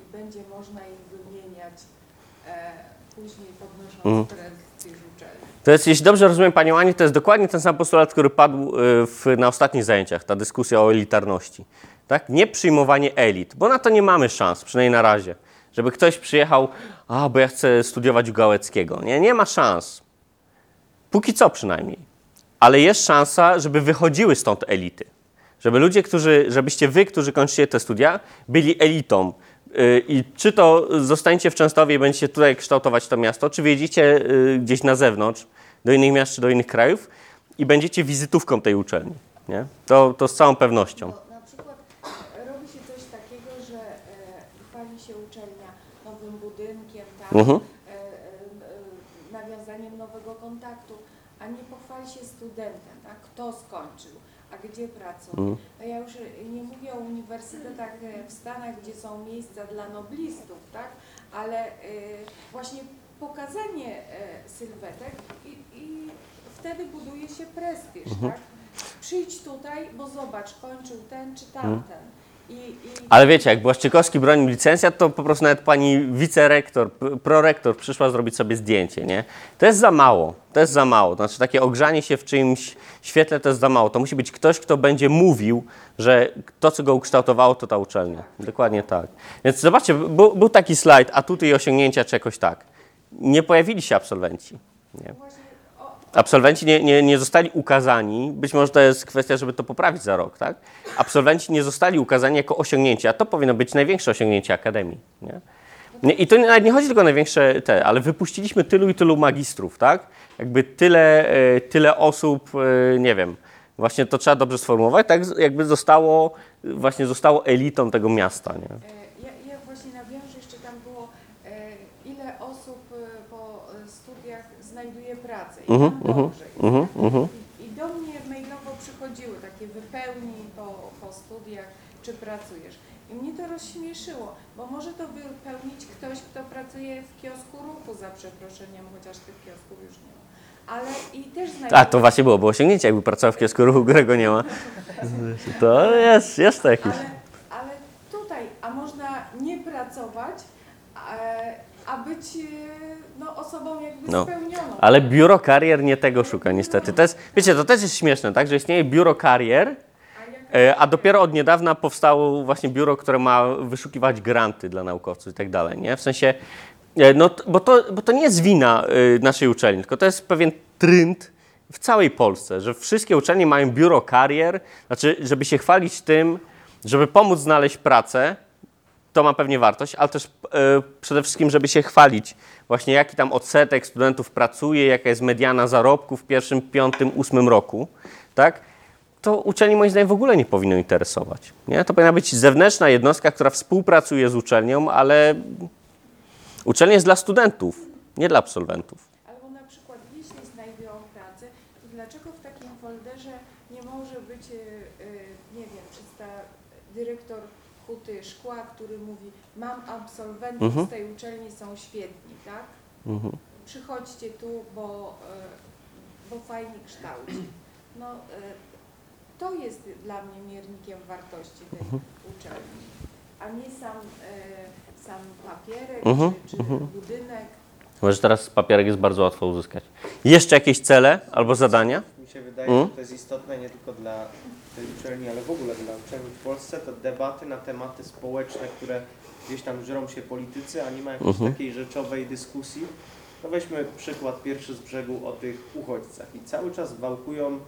i będzie można ich wymieniać e, później podnosząc prestiż uczelni. To jest, jeśli dobrze rozumiem Panią Anię, to jest dokładnie ten sam postulat, który padł yy, w, na ostatnich zajęciach, ta dyskusja o elitarności. Tak? Nie przyjmowanie elit, bo na to nie mamy szans, przynajmniej na razie. Żeby ktoś przyjechał, a bo ja chcę studiować u Gałeckiego. Nie, nie ma szans. Póki co przynajmniej. Ale jest szansa, żeby wychodziły stąd elity. Żeby ludzie, którzy, żebyście wy, którzy kończycie te studia, byli elitą. Yy, I czy to zostaniecie w Częstowie i będziecie tutaj kształtować to miasto, czy wyjedziecie yy, gdzieś na zewnątrz, do innych miast czy do innych krajów i będziecie wizytówką tej uczelni. Nie? To, to z całą pewnością. Na przykład e, robi się coś takiego, że e, się uczelnia nowym budynkiem, tak, Mhm. e, e, e, nawiązaniem nowego kontaktu, a nie pochwali się studentem, tak? Kto skończył, gdzie pracuje. Mhm. No ja już nie mówię o uniwersytetach e, w Stanach, gdzie są miejsca dla noblistów, tak? Ale y, właśnie pokazanie e, sylwetek i, i wtedy buduje się prestiż, Mhm. tak? Przyjdź tutaj, bo zobacz, kończył ten czy tamten. I, i Ale wiecie, jak Błaszczykowski bronił licencjat, to po prostu nawet pani wicerektor, prorektor przyszła zrobić sobie zdjęcie, nie? To jest za mało, to jest za mało. To znaczy takie ogrzanie się w czyimś świetle to jest za mało. To musi być ktoś, kto będzie mówił, że to, co go ukształtowało, to ta uczelnia. Dokładnie tak. Więc zobaczcie, był, był taki slajd, atuty i osiągnięcia, czy jakoś tak. Nie pojawili się absolwenci. Nie? Absolwenci nie, nie, nie zostali ukazani, być może to jest kwestia, żeby to poprawić za rok, tak? Absolwenci nie zostali ukazani jako osiągnięcie, a to powinno być największe osiągnięcie Akademii, nie? I to nie- nie chodzi tylko o największe te, ale wypuściliśmy tylu i tylu magistrów, tak? Jakby tyle, e, tyle osób, e, nie wiem, właśnie to trzeba dobrze sformułować, tak jakby zostało, właśnie zostało elitą tego miasta, nie? E, Ja, ja właśnie nawiążę, jeszcze tam było, e, ile osób e, po e, studiach znajduje pracę i Mhm, mhm, mhm, mhm. I, I do mnie mailowo przychodziły takie wypełnij po, po studiach, czy pracujesz. I mnie to rozśmieszyło, bo może to wypełnić ktoś, kto pracuje w kiosku ruchu za przeproszeniem, chociaż tych kiosków już nie ma. Ale i też znajduje... A, to właśnie było, było osiągnięcie, jakby pracował w kiosku ruchu, którego nie ma. <laughs> To jest, jest to jakieś. Ale, ale tutaj, a można nie pracować, e, a być e, no, osobą jakby No, spełnioną. Ale biuro karier nie tego szuka niestety. To jest, wiecie, to też jest śmieszne, tak, że istnieje biuro karier, A e, a dopiero od niedawna powstało właśnie biuro, które ma wyszukiwać granty dla naukowców i tak dalej, nie? W sensie, e, no, bo, to, bo to nie jest wina naszej uczelni, tylko to jest pewien trend w całej Polsce, że wszystkie uczelnie mają biuro karier, znaczy, żeby się chwalić tym, żeby pomóc znaleźć pracę, to ma pewnie wartość, ale też e, przede wszystkim, żeby się chwalić właśnie jaki tam odsetek studentów pracuje, jaka jest mediana zarobków w pierwszym, piątym, ósmym roku, tak? To uczelni moim zdaniem w ogóle nie powinno interesować. Nie? To powinna być zewnętrzna jednostka, która współpracuje z uczelnią, ale uczelnia jest dla studentów, nie dla absolwentów. Albo na przykład, jeśli znajdują pracę, to dlaczego w takim folderze nie może być, e, e, nie wiem, przedsta dyrektor huty szkła, który mówi, mam absolwentów Mhm. z tej uczelni, są świetni, tak? Mhm. Przychodźcie tu, bo, e, bo fajnie kształci. No, e, to jest dla mnie miernikiem wartości tej Mhm. uczelni, a nie sam, e, sam papierek Mhm, czy, czy budynek. Może teraz papierek jest bardzo łatwo uzyskać. Jeszcze jakieś cele albo zadania? Się wydaje, Mm. że to jest istotne nie tylko dla tej uczelni, ale w ogóle dla uczelni w Polsce, to debaty na tematy społeczne, które gdzieś tam żrą się politycy, a nie ma jakiejś Mhm. takiej rzeczowej dyskusji. No weźmy przykład pierwszy z brzegu o tych uchodźcach i cały czas wałkują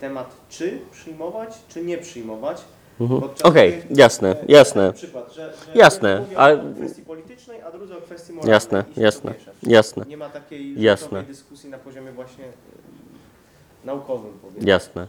temat czy przyjmować, czy nie przyjmować. Mhm. Okej, gdy- jasne, e, jasne. Przykład, że, że Jasne, ale- o kwestii politycznej, a drudzy o kwestii moralnej. Jasne, jasne, jasne, Nie ma takiej Jasne. dyskusji na poziomie właśnie y, naukowym, powiedzmy. jasne.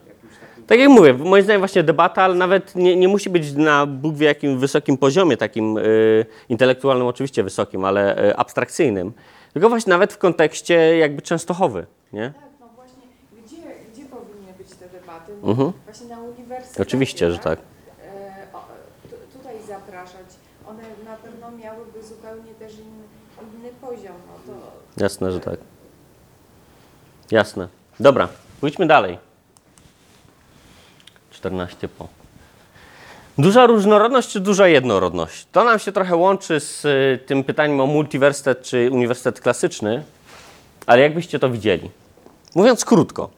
Tak jak mówię, moim zdaniem właśnie debata, ale nawet nie, nie musi być na Bóg wie jakim wysokim poziomie, takim y, intelektualnym oczywiście wysokim, ale y, abstrakcyjnym. Tylko właśnie nawet w kontekście jakby Częstochowy, nie? Tak, no właśnie, gdzie, gdzie powinny być te debaty? No, Mhm. Właśnie na uniwersytecie. Oczywiście, że tak. E, o, tu- tutaj zapraszać. One na pewno miałyby zupełnie też inny, inny poziom. No to Jasne, że tak. Jasne. Dobra, pójdźmy dalej. 14 po. Duża różnorodność czy duża jednorodność? To nam się trochę łączy z y, tym pytaniem o multiwersytet czy uniwersytet klasyczny, ale jakbyście to widzieli? Mówiąc krótko,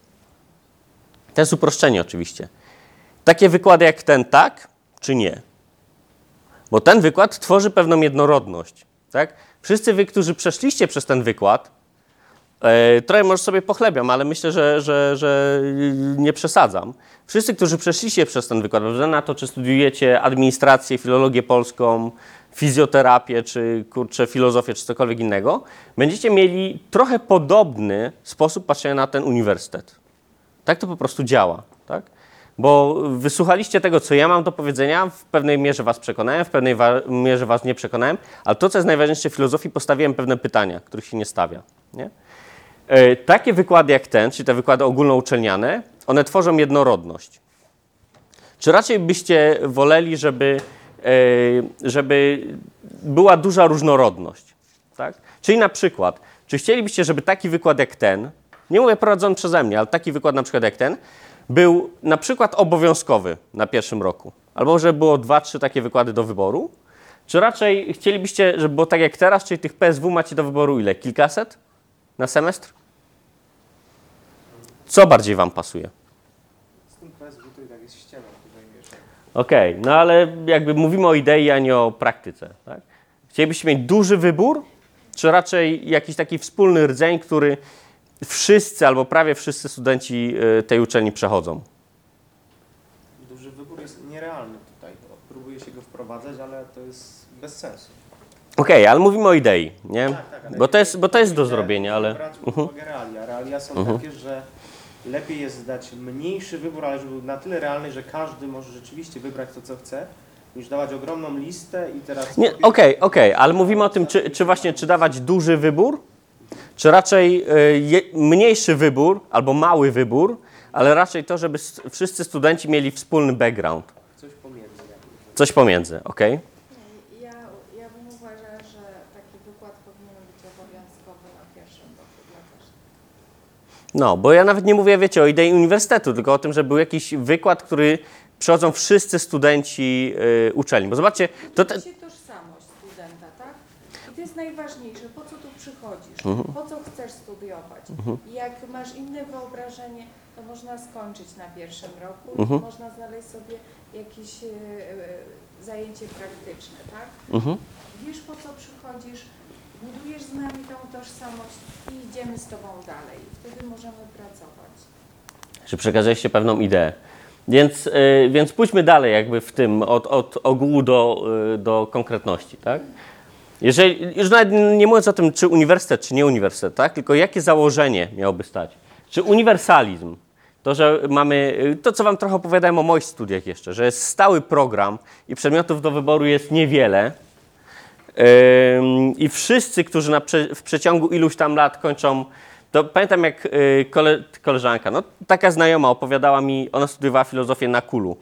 to jest uproszczenie oczywiście. Takie wykłady jak ten tak czy nie? Bo ten wykład tworzy pewną jednorodność. Tak? Wszyscy wy, którzy przeszliście przez ten wykład, trochę może sobie pochlebiam, ale myślę, że, że, że nie przesadzam. Wszyscy, którzy przeszliście przez ten wykład, na to, czy studiujecie administrację, filologię polską, fizjoterapię, czy kurczę, filozofię, czy cokolwiek innego, będziecie mieli trochę podobny sposób patrzenia na ten uniwersytet. Tak to po prostu działa, tak? Bo wysłuchaliście tego, co ja mam do powiedzenia, w pewnej mierze was przekonałem, w pewnej mierze was nie przekonałem, ale to, co jest najważniejsze w filozofii, postawiłem pewne pytania, których się nie stawia. Nie? E, Takie wykłady jak ten, czyli te wykłady ogólnouczelniane, one tworzą jednorodność. Czy raczej byście woleli, żeby, e, żeby była duża różnorodność? Tak? Czyli na przykład, czy chcielibyście, żeby taki wykład jak ten, nie mówię prowadzony przeze mnie, ale taki wykład na przykład jak ten, był na przykład obowiązkowy na pierwszym roku? Albo żeby było dwa, trzy takie wykłady do wyboru? Czy raczej chcielibyście, żeby było tak jak teraz, czyli tych PSW macie do wyboru ile? Kilkaset na semestr? Co bardziej Wam pasuje? Tak. Okej, no ale jakby mówimy o idei, a nie o praktyce. Tak? Chcielibyście mieć duży wybór, czy raczej jakiś taki wspólny rdzeń, który wszyscy albo prawie wszyscy studenci y, tej uczelni przechodzą? Duży wybór jest nierealny tutaj. Próbuje się go wprowadzać, ale to jest bez sensu. Okej, ale mówimy o idei, nie? Tak, tak, ale Bo to jest, bo to jest do zrobienia, ale... Brać pod Mhm. uwagę realia. Realia są Mhm. takie, że lepiej jest dać mniejszy wybór, ale żeby był na tyle realny, że każdy może rzeczywiście wybrać to, co chce, niż dawać ogromną listę i teraz... Nie, Okej, okej, ale mówimy o tym, czy, czy właśnie, czy dawać duży wybór, czy raczej y, mniejszy wybór albo mały wybór, ale raczej to, żeby wszyscy studenci mieli wspólny background. Coś pomiędzy. Coś pomiędzy, okej? Ja, ja bym uważała, że taki wykład powinien być obowiązkowy na pierwszym roku dla każdego. No, bo ja nawet nie mówię, wiecie, o idei uniwersytetu, tylko o tym, że był jakiś wykład, który przychodzą wszyscy studenci y, uczelni. Bo zobaczcie, to... Te, tożsamość studenta, tak? I to jest najważniejsze, po co tu przychodzisz, Mhm. po co chcesz studiować. I jak masz inne wyobrażenie, to można skończyć na pierwszym roku Mhm. i można znaleźć sobie jakieś e, e, zajęcie praktyczne, tak? mhm. Wiesz, po co przychodzisz, budujesz z nami tą tożsamość i idziemy z Tobą dalej. Wtedy możemy pracować. że przekazaliście pewną ideę. Więc, y, więc pójdźmy dalej jakby w tym, od, od ogółu do, y, do konkretności, tak? Jeżeli, już nawet nie mówiąc o tym, czy uniwersytet, czy nie uniwersytet, tak? Tylko jakie założenie miałoby stać? Czy uniwersalizm, to, że mamy, y, to co Wam trochę opowiadałem o moich studiach jeszcze, że jest stały program i przedmiotów do wyboru jest niewiele, I wszyscy, którzy na w przeciągu iluś tam lat kończą, to pamiętam jak y, kole, koleżanka, no taka znajoma opowiadała mi, ona studiowała filozofię na Kulu.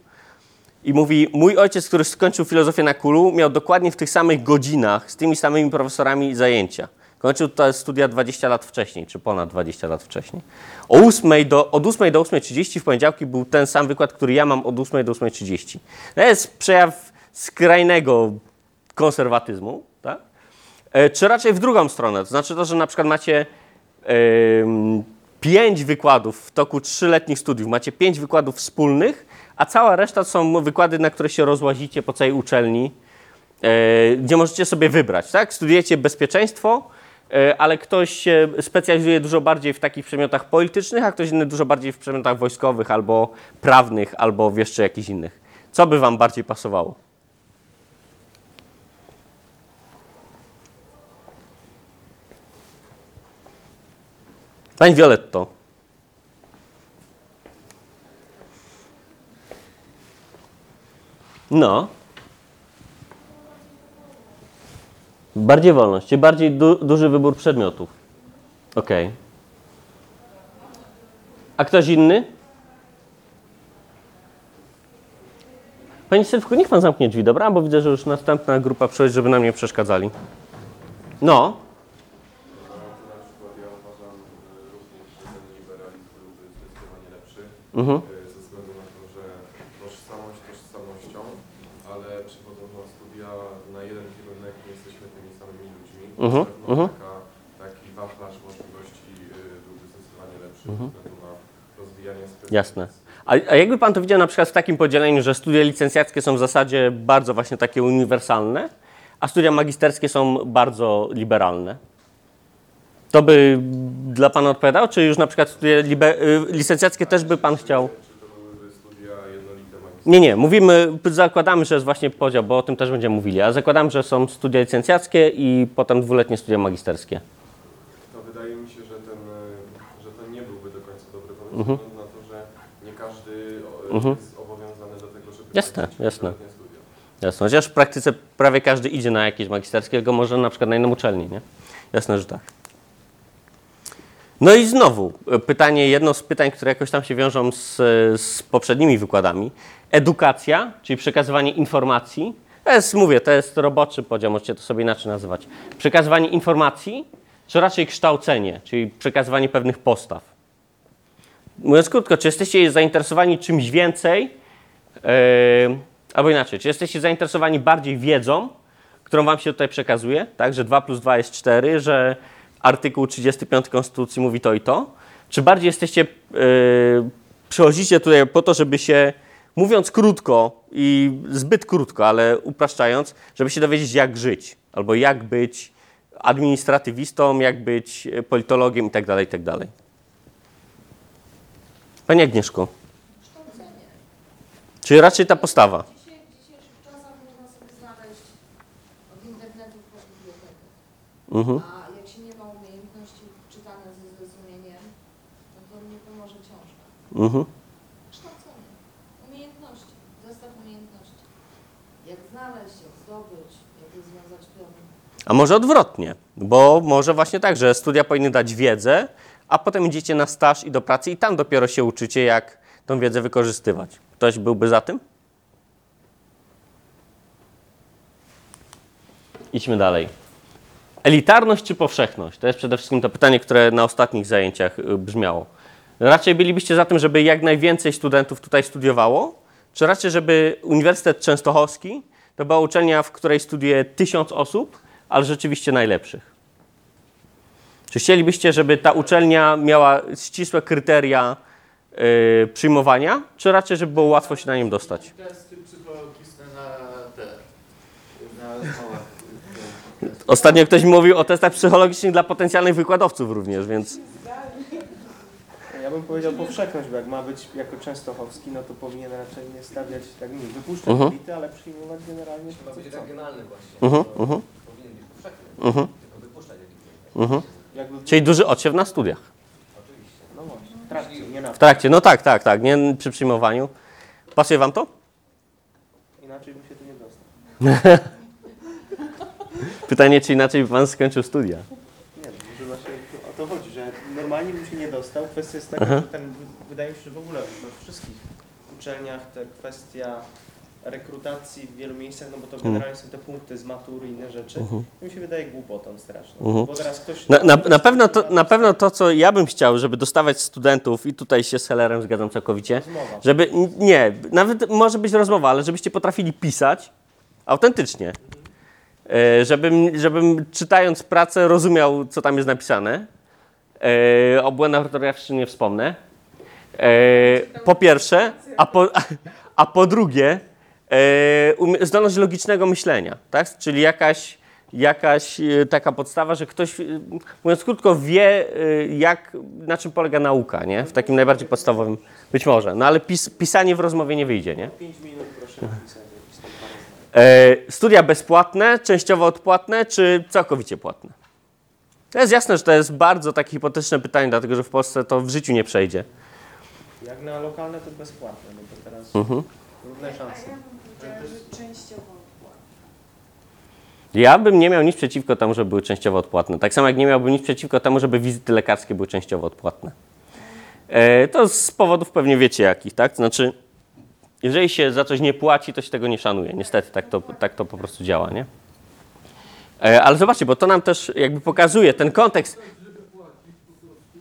I mówi, mój ojciec, który skończył filozofię na Kulu, miał dokładnie w tych samych godzinach z tymi samymi profesorami zajęcia. Kończył te studia 20 lat wcześniej, czy ponad 20 lat wcześniej. O 8 do, od 8 do 8.30 w poniedziałki był ten sam wykład, który ja mam od 8 do 8.30. To jest przejaw skrajnego konserwatyzmu, tak? E, Czy raczej w drugą stronę, to znaczy to, że na przykład macie pięć wykładów w toku trzyletnich studiów, macie pięć wykładów wspólnych, a cała reszta to są wykłady, na które się rozłazicie po całej uczelni, e, gdzie możecie sobie wybrać, tak? Studiujecie bezpieczeństwo, e, ale ktoś się specjalizuje dużo bardziej w takich przedmiotach politycznych, a ktoś inny dużo bardziej w przedmiotach wojskowych albo prawnych, albo jeszcze jakichś innych. Co by wam bardziej pasowało? Pani Violetto. No. Bardziej wolność, czy bardziej du duży wybór przedmiotów. Okej. A ktoś inny? Panie Sylwku, niech pan zamknie drzwi, dobra? Bo widzę, że już następna grupa przychodzi, żeby nam nie przeszkadzali. No. Na przykład ja uważam e, również, że ten liberalizm byłby zdecydowanie lepszy, Mhm. e, ze względu na to, że tożsamość tożsamością, ale przychodząc na studia na jeden kierunek nie jesteśmy tymi samymi ludźmi. Mhm, Na pewno mhm. taka, taki wachlarz możliwości e, byłby zdecydowanie lepszy Mhm. ze względu na rozwijanie Jasne. A, a jakby pan to widział na przykład w takim podzieleniu, że studia licencjackie są w zasadzie bardzo właśnie takie uniwersalne, a studia magisterskie są bardzo liberalne? To by dla pana odpowiadał, czy już na przykład studia libe, y, licencjackie też by pan chciał? Czy to byłyby studia jednolite magisterskie? Nie, nie, mówimy, zakładamy, że jest właśnie podział, bo o tym też będziemy mówili, a zakładamy, że są studia licencjackie i potem dwuletnie studia magisterskie. To wydaje mi się, że ten, e, że to nie byłby do końca dobry pomysł, Mhm. na to, że nie każdy o, Mhm. jest zobowiązany do tego, żeby Jasne, jasne. studia. Jasne, chociaż w praktyce prawie każdy idzie na jakieś magisterskie, tylko może na przykład na inną uczelnię, nie? Jasne, że tak. No i znowu e, pytanie, jedno z pytań, które jakoś tam się wiążą z, z poprzednimi wykładami. Edukacja, czyli przekazywanie informacji. To jest, mówię, to jest roboczy podział, możecie to sobie inaczej nazywać. Przekazywanie informacji, czy raczej kształcenie, czyli przekazywanie pewnych postaw. Mówiąc krótko, czy jesteście zainteresowani czymś więcej, yy, albo inaczej, czy jesteście zainteresowani bardziej wiedzą, którą wam się tutaj przekazuje, tak, że 2 plus 2 jest 4, że artykuł 35 Konstytucji mówi to i to, czy bardziej jesteście, yy, przychodzicie tutaj po to, żeby się, mówiąc krótko i zbyt krótko, ale upraszczając, żeby się dowiedzieć, jak żyć, albo jak być administratywistą, jak być e, politologiem itd., itd. Pani Agnieszko, Kształcenie. czyli raczej ta postawa. W dzisiejszych czasach można sobie znaleźć od internetu po bibliotekę. Mhm. A jak się nie ma umiejętności czytania ze zrozumieniem, no to nie pomoże książka. Mhm. Kształcenie. Umiejętności. Zestaw umiejętności. Jak znaleźć, jak zdobyć, jak rozwiązać problem. A może odwrotnie, bo może właśnie tak, że studia powinny dać wiedzę, a potem idziecie na staż i do pracy i tam dopiero się uczycie, jak tą wiedzę wykorzystywać. Ktoś byłby za tym? Idźmy dalej. Elitarność czy powszechność? To jest przede wszystkim to pytanie, które na ostatnich zajęciach y, brzmiało. Raczej bylibyście za tym, żeby jak najwięcej studentów tutaj studiowało, czy raczej, żeby Uniwersytet Częstochowski to była uczelnia, w której studiuje tysiąc osób, ale rzeczywiście najlepszych? Czy chcielibyście, żeby ta uczelnia miała ścisłe kryteria y, przyjmowania, czy raczej, żeby było łatwo się na nim dostać? Testy psychologiczne na te, na. Ostatnio ktoś mówił o testach psychologicznych dla potencjalnych wykładowców również, więc bym powiedział powszechność, bo jak ma być jako częstochowski, no to powinien raczej nie stawiać, tak nie wypuszczać Mhm. elity, ale przyjmować generalnie Trzeba być regionalny właśnie. Mhm, To mhm. Powinien być powszechny. Mhm. Tylko wypuszczać elity. Mhm. Jakby, Czyli duży odsiew na studiach. Oczywiście. no właśnie, w trakcie, nie na W trakcie, no tak, tak, tak, nie przy przyjmowaniu. Pasuje wam to? Inaczej bym się tu nie dostał. <laughs> Pytanie, czy inaczej by pan skończył studia? Nie wiem, że właśnie o to normalnie bym się nie dostał. Kwestia jest taka, Aha. że ten, wydaje mi się, że w ogóle we wszystkich uczelniach ta kwestia rekrutacji w wielu miejscach, no bo to Mhm. generalnie są te punkty z matury i inne rzeczy. Mhm. Mi się wydaje głupotą straszną. Mhm. Bo teraz ktoś... Na, na, na, pewno to, na pewno to, co ja bym chciał, żeby dostawać studentów, i tutaj się z Hellerem zgadzam całkowicie, Rozmowa. żeby, nie, nawet może być rozmowa, ale żebyście potrafili pisać autentycznie. E, żebym, żebym czytając pracę rozumiał, co tam jest napisane. E, o błędach ortograficznych nie wspomnę. E, po pierwsze, a po, <laughs> a po drugie, e, zdolność logicznego myślenia, tak? Czyli jakaś, jakaś taka podstawa, że ktoś, mówiąc krótko, wie, jak, na czym polega nauka, nie? W takim najbardziej podstawowym, być może. No ale pis, pisanie w rozmowie nie wyjdzie, nie? 5 minut proszę. E, studia bezpłatne, częściowo odpłatne, czy całkowicie płatne? To jest jasne, że to jest bardzo takie hipotetyczne pytanie, dlatego że w Polsce to w życiu nie przejdzie. Jak na lokalne to bezpłatne, no to teraz Mhm. równe A szanse. ja bym powiedziała, że częściowo odpłatne. Ja bym nie miał nic przeciwko temu, żeby były częściowo odpłatne. Tak samo jak nie miałbym nic przeciwko temu, żeby wizyty lekarskie były częściowo odpłatne. E, to z powodów pewnie wiecie jakich, tak? To znaczy, jeżeli się za coś nie płaci, to się tego nie szanuje. Niestety tak to, tak to po prostu działa, nie? E, ale zobaczcie, bo to nam też jakby pokazuje ten kontekst. Żeby płacić po prostu.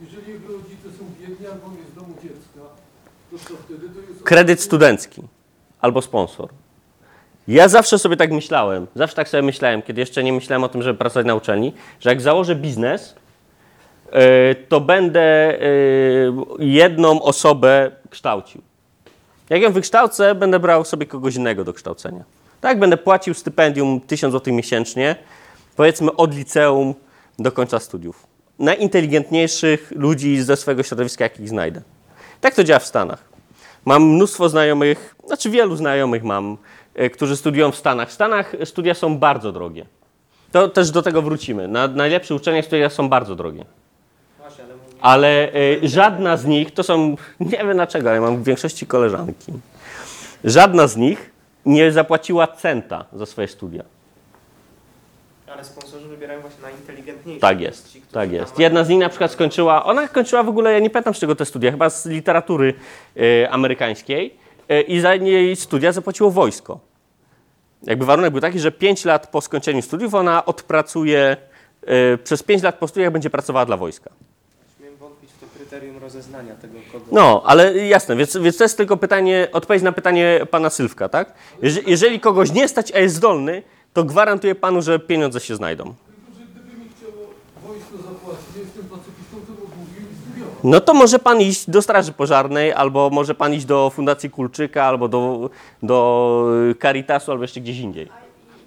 Jeżeli jego rodzice są biedni albo on jest w domu dziecka, to co wtedy to jest... kredyt studencki albo sponsor. Ja zawsze sobie tak myślałem, zawsze tak sobie myślałem, kiedy jeszcze nie myślałem o tym, żeby pracować na uczelni, że jak założę biznes, yy, to będę yy, jedną osobę kształcił. Jak ją wykształcę, będę brał sobie kogoś innego do kształcenia. Tak, będę płacił stypendium 1000 zł miesięcznie, powiedzmy od liceum do końca studiów. Najinteligentniejszych ludzi ze swojego środowiska, jakich znajdę. Tak to działa w Stanach. Mam mnóstwo znajomych, znaczy wielu znajomych mam, e, którzy studiują w Stanach. W Stanach studia są bardzo drogie. To też do tego wrócimy. Na najlepsze uczelnie studia są bardzo drogie. Ale e, żadna z nich, to są, <laughs> nie wiem dlaczego, ale mam w większości koleżanki. Żadna z nich nie zapłaciła centa za swoje studia. Ale sponsorzy wybierają właśnie najinteligentniejszych. Tak więc jest, ci, tak jest. Jedna z nich na przykład skończyła, ona kończyła w ogóle, ja nie pamiętam z czego te studia, chyba z literatury e, amerykańskiej e, i za jej studia zapłaciło wojsko. Jakby warunek był taki, że 5 lat po skończeniu studiów ona odpracuje, e, przez 5 lat po studiach będzie pracowała dla wojska. Śmiem wątpić w to kryterium rozeznania tego, kogo... No, ale jasne, więc, więc to jest tylko pytanie, odpowiedź na pytanie pana Sylwka, tak? Jeżeli, jeżeli kogoś nie stać, a jest zdolny, to gwarantuję panu, że pieniądze się znajdą. No to może pan iść do Straży Pożarnej, albo może pan iść do Fundacji Kulczyka, albo do, do Caritasu, albo jeszcze gdzieś indziej.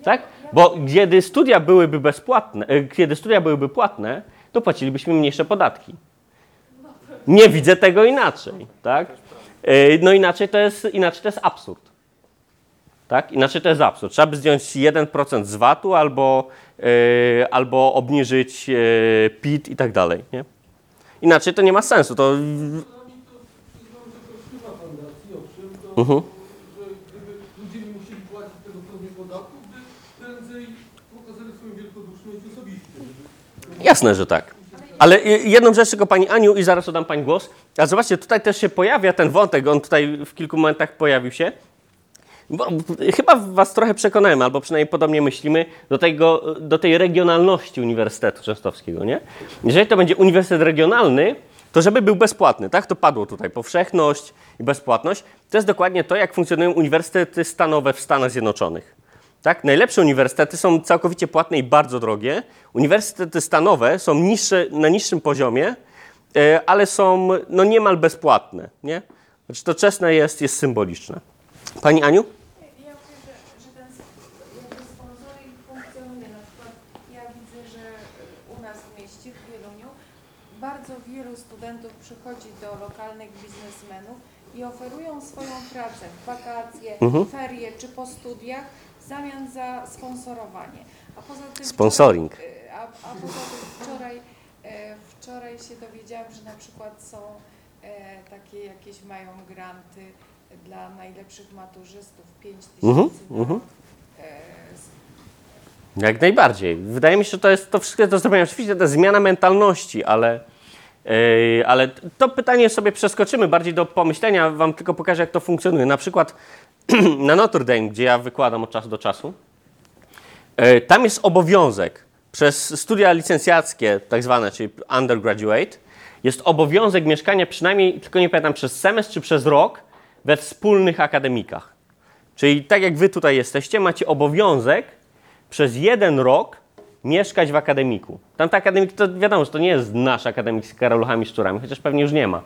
Tak? Bo kiedy studia byłyby bezpłatne, e, kiedy studia byłyby płatne, to płacilibyśmy mniejsze podatki. Nie widzę tego inaczej, tak? E, No inaczej to jest, inaczej to jest absurd. Tak? Inaczej to jest absurd. Trzeba by zdjąć 1% z VAT-u albo, e, albo obniżyć e, PIT i tak dalej. Nie? Inaczej to nie ma sensu. To Mhm. Jasne, że tak. Ale y, jedną rzecz tylko Pani Aniu i zaraz oddam Pani głos. A zobaczcie, tutaj też się pojawia ten wątek, on tutaj w kilku momentach pojawił się. Bo, y, chyba Was trochę przekonałem, albo przynajmniej podobnie myślimy, do, tego, do tej regionalności Uniwersytetu Częstochowskiego, nie? Jeżeli to będzie uniwersytet regionalny, to żeby był bezpłatny, tak? To padło tutaj, powszechność i bezpłatność. To jest dokładnie to, jak funkcjonują uniwersytety stanowe w Stanach Zjednoczonych. Tak? Najlepsze uniwersytety są całkowicie płatne i bardzo drogie. Uniwersytety stanowe są niższe, na niższym poziomie, e, ale są no, niemal bezpłatne. Nie? Znaczy to czesne jest, jest symboliczne. Pani Aniu? Ja wiem, że, że ten sp- jakby sponsoring funkcjonuje. Na przykład ja widzę, że u nas w mieście, w Wieluniu, bardzo wielu studentów przychodzi do lokalnych biznesmenów i oferują swoją pracę w wakacje, Mhm. ferie czy po studiach w zamian za sponsorowanie. A poza tym Sponsoring. Wczoraj, y, a, a poza tym wczoraj, e, wczoraj się dowiedziałam, że na przykład są e, takie jakieś mają granty dla najlepszych maturzystów 5 tysięcy Mhm, na mhm. E, Jak najbardziej. Wydaje mi się, że to jest to wszystko do zrobienia. Oczywiście to jest zmiana mentalności, ale, yy, ale to pytanie sobie przeskoczymy bardziej do pomyślenia. Wam tylko pokażę, jak to funkcjonuje. Na przykład <clears throat> na Notre Dame, gdzie ja wykładam od czasu do czasu, yy, tam jest obowiązek przez studia licencjackie, tak zwane, czyli undergraduate, jest obowiązek mieszkania przynajmniej, tylko nie pamiętam, przez semestr czy przez rok we wspólnych akademikach. Czyli tak jak wy tutaj jesteście, macie obowiązek przez jeden rok mieszkać w akademiku. Tamte akademiki, to wiadomo, że to nie jest nasz akademik z karoluchami szczurami, chociaż pewnie już nie ma.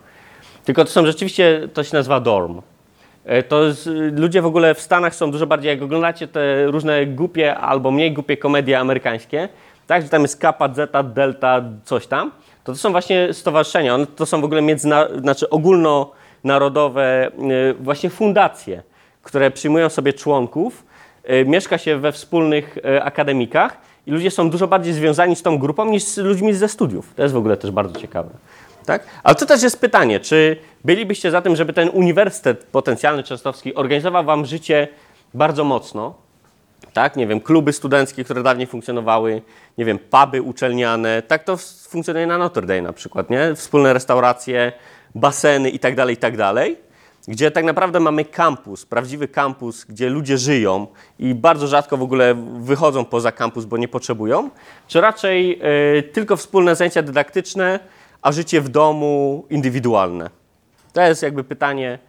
Tylko to są rzeczywiście, to się nazywa dorm. E, To ludzie w ogóle w Stanach są dużo bardziej, jak oglądacie te różne głupie albo mniej głupie komedie amerykańskie, tak, że tam jest kappa, zeta, delta, coś tam, to to są właśnie stowarzyszenia, one to są w ogóle międzyna, znaczy ogólnonarodowe y, właśnie fundacje, które przyjmują sobie członków, y, mieszka się we wspólnych akademikach i ludzie są dużo bardziej związani z tą grupą niż z ludźmi ze studiów. To jest w ogóle też bardzo ciekawe. Tak? Ale to też jest pytanie, czy bylibyście za tym, żeby ten uniwersytet potencjalny częstochowski organizował wam życie bardzo mocno, tak, nie wiem, kluby studenckie, które dawniej funkcjonowały, nie wiem, puby uczelniane, tak to funkcjonuje na Notre Dame na przykład, nie? Wspólne restauracje, baseny i tak dalej, i tak gdzie tak naprawdę mamy kampus, prawdziwy kampus, gdzie ludzie żyją i bardzo rzadko w ogóle wychodzą poza kampus, bo nie potrzebują, czy raczej y, tylko wspólne zajęcia dydaktyczne, a życie w domu indywidualne? To jest jakby pytanie,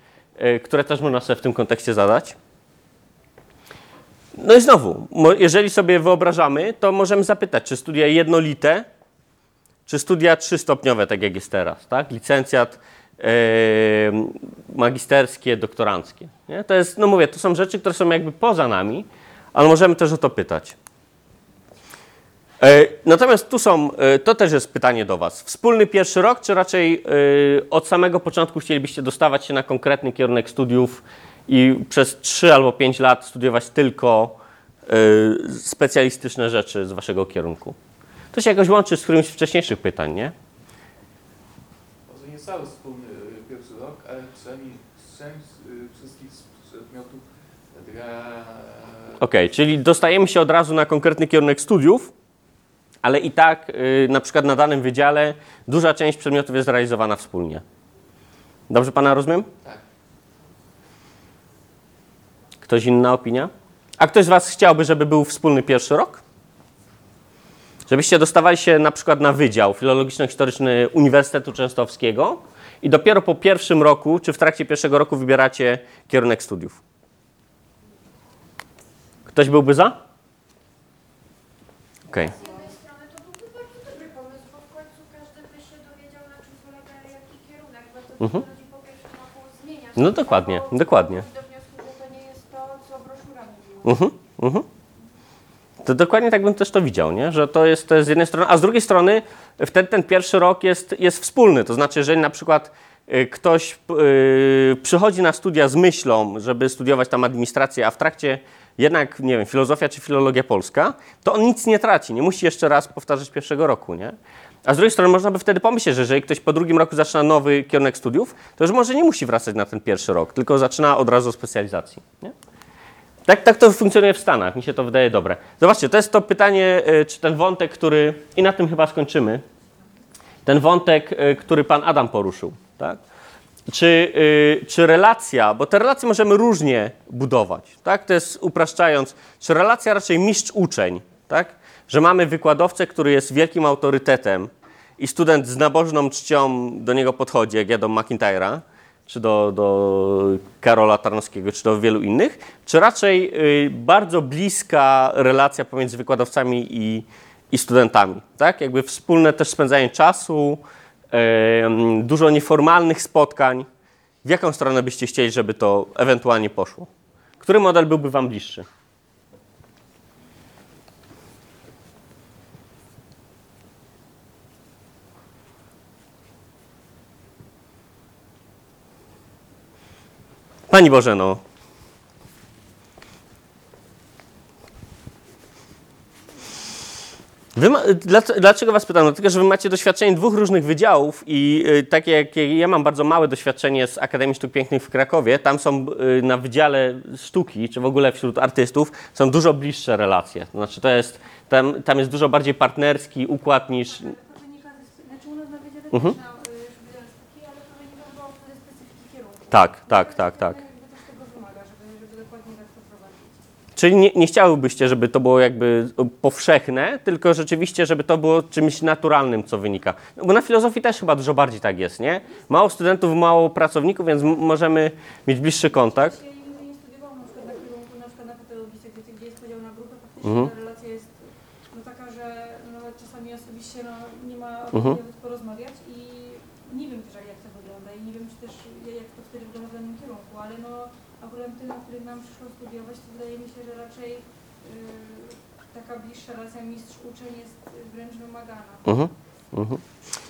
y, które też można sobie w tym kontekście zadać. No i znowu, jeżeli sobie wyobrażamy, to możemy zapytać, czy studia jednolite, czy studia trzystopniowe, tak jak jest teraz, tak? Licencjat, e, magisterskie, doktoranckie. Nie? To jest, no mówię, to są rzeczy, które są jakby poza nami, ale możemy też o to pytać. E, Natomiast tu są, e, to też jest pytanie do Was. Wspólny pierwszy rok, czy raczej e, od samego początku chcielibyście dostawać się na konkretny kierunek studiów i przez 3 albo 5 lat studiować tylko specjalistyczne rzeczy z Waszego kierunku? To się jakoś łączy z którymś z wcześniejszych pytań, nie? Może nie cały wspólny pierwszy rok, ale przynajmniej część wszystkich przedmiotów dla Okej, czyli dostajemy się od razu na konkretny kierunek studiów, ale i tak y, na przykład na danym wydziale duża część przedmiotów jest realizowana wspólnie. Dobrze pana rozumiem? Tak. Ktoś inna opinia? A ktoś z was chciałby, żeby był wspólny pierwszy rok? Żebyście dostawali się na przykład na wydział filologiczno-historyczny Uniwersytetu Częstochowskiego i dopiero po pierwszym roku, czy w trakcie pierwszego roku wybieracie kierunek studiów. Ktoś byłby za? Okej. Z jednej strony to byłby bardzo dobry pomysł, bo w końcu każdy by się dowiedział, na czym polega jaki kierunek, bo to Mhm. ludzi po pierwszym roku zmienia. się, No dokładnie, bo dokładnie. dochodzi do wniosku, że to nie jest to, co broszura mówiła. Mhm, mhm. To dokładnie tak bym też to widział, nie? że to jest, to jest z jednej strony, a z drugiej strony wtedy ten pierwszy rok jest, jest wspólny. To znaczy, jeżeli na przykład y, ktoś y, przychodzi na studia z myślą, żeby studiować tam administrację, a w trakcie jednak, nie wiem, filozofia czy filologia polska, to on nic nie traci, nie musi jeszcze raz powtarzać pierwszego roku, nie? A z drugiej strony można by wtedy pomyśleć, że jeżeli ktoś po drugim roku zaczyna nowy kierunek studiów, to już może nie musi wracać na ten pierwszy rok, tylko zaczyna od razu specjalizacji, nie? Tak, tak to funkcjonuje w Stanach, mi się to wydaje dobre. Zobaczcie, to jest to pytanie, y, czy ten wątek, który, i na tym chyba skończymy, ten wątek, y, który pan Adam poruszył, tak? Czy, y, czy relacja, bo te relacje możemy różnie budować, tak? To jest upraszczając, czy relacja raczej mistrz-uczeń, tak? Że mamy wykładowcę, który jest wielkim autorytetem i student z nabożną czcią do niego podchodzi, jak ja do McIntyre'a, czy do, do Karola Tarnowskiego, czy do wielu innych, czy raczej y, bardzo bliska relacja pomiędzy wykładowcami i, i studentami, tak? Jakby wspólne też spędzanie czasu, em, dużo nieformalnych spotkań. W jaką stronę byście chcieli, żeby to ewentualnie poszło? Który model byłby Wam bliższy? Pani Bożeno. Wy ma, dlac- dlaczego Was pytam? Dlatego, że Wy macie doświadczenie dwóch różnych wydziałów i y, takie jak ja mam bardzo małe doświadczenie z Akademii Sztuk Pięknych w Krakowie, tam są y, na Wydziale Sztuki, czy w ogóle wśród artystów, są dużo bliższe relacje. To znaczy to jest, tam, tam jest dużo bardziej partnerski układ niż... To wynika znaczy u nas na wydziale Mhm. też na y, wydziale sztuki, ale to wynika chyba ze specyfiki kierunku. Tak, tak, tak, tak. Czyli nie, nie chciałybyście, żeby to było jakby powszechne, tylko rzeczywiście, żeby to było czymś naturalnym, co wynika. No bo na filozofii też chyba dużo bardziej tak jest, nie? Mało studentów, mało pracowników, więc możemy mieć bliższy kontakt. Mhm. ta relacja jest no, taka, że no, czasami osobiście no, nie ma Mhm. mhm. porozmawiać i nie wiem też jak to wygląda i nie wiem czy też jak to wtedy wygląda w danym kierunku, ale no akurat tym, na którym nam przyszło studiować, to wydaje mi się, że raczej yy, taka bliższa relacja mistrz-uczeń jest wręcz wymagana. Mhm. Mhm.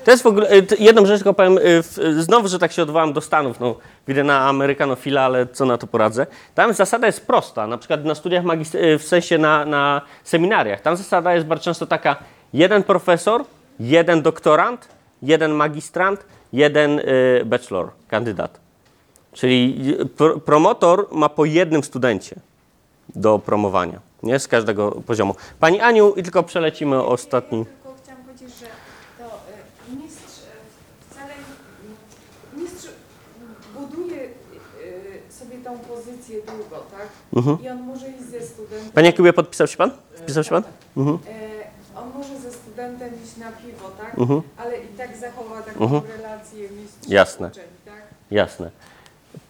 To jest w ogóle, y, jedną rzecz tylko powiem, y, y, znowu, że tak się odwołam do Stanów, no widzę na amerykanofila, ale co na to poradzę. Tam zasada jest prosta, na przykład na studiach y, w sensie na, na seminariach, tam zasada jest bardzo często taka, jeden profesor, jeden doktorant, jeden magistrant, jeden y, bachelor, kandydat. Czyli pr- promotor ma po jednym studencie do promowania, nie? Z każdego poziomu. Pani Aniu, i tylko przelecimy ostatni. Ja tylko chciałam powiedzieć, że to y, mistrz y, wcale mistrz buduje y, sobie tą pozycję długo, tak? Mhm. I on może iść ze studentem. Panie Jakubie, podpisał się pan? Wpisał się pan? Mhm. E, on może ze studentem iść na piwo, tak? Mhm. Ale i tak zachowa taką Mhm. relację mistrz Jasne. uczeń, tak? Jasne.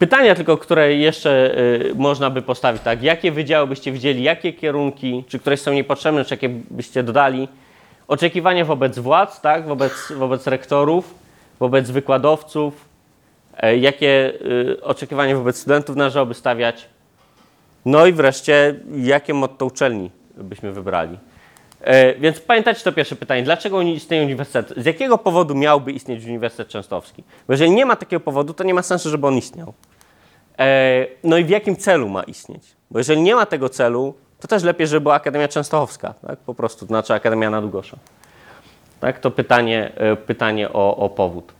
Pytania tylko, które jeszcze y, można by postawić, tak? Jakie wydziały byście widzieli, jakie kierunki, czy któreś są niepotrzebne, czy jakie byście dodali? Oczekiwania wobec władz, tak? Wobec, wobec rektorów, wobec wykładowców. E, jakie y, oczekiwania wobec studentów należałoby stawiać? No i wreszcie, jakie motto uczelni byśmy wybrali? E, więc pamiętajcie to pierwsze pytanie. Dlaczego istnieje uniwersytet? Z jakiego powodu miałby istnieć Uniwersytet Częstochowski? Bo jeżeli nie ma takiego powodu, to nie ma sensu, żeby on istniał. E, no i w jakim celu ma istnieć? Bo jeżeli nie ma tego celu, to też lepiej, żeby była Akademia Częstochowska, tak? po prostu, to znaczy Akademia na Długosza. Tak? To pytanie, e, pytanie o, o powód.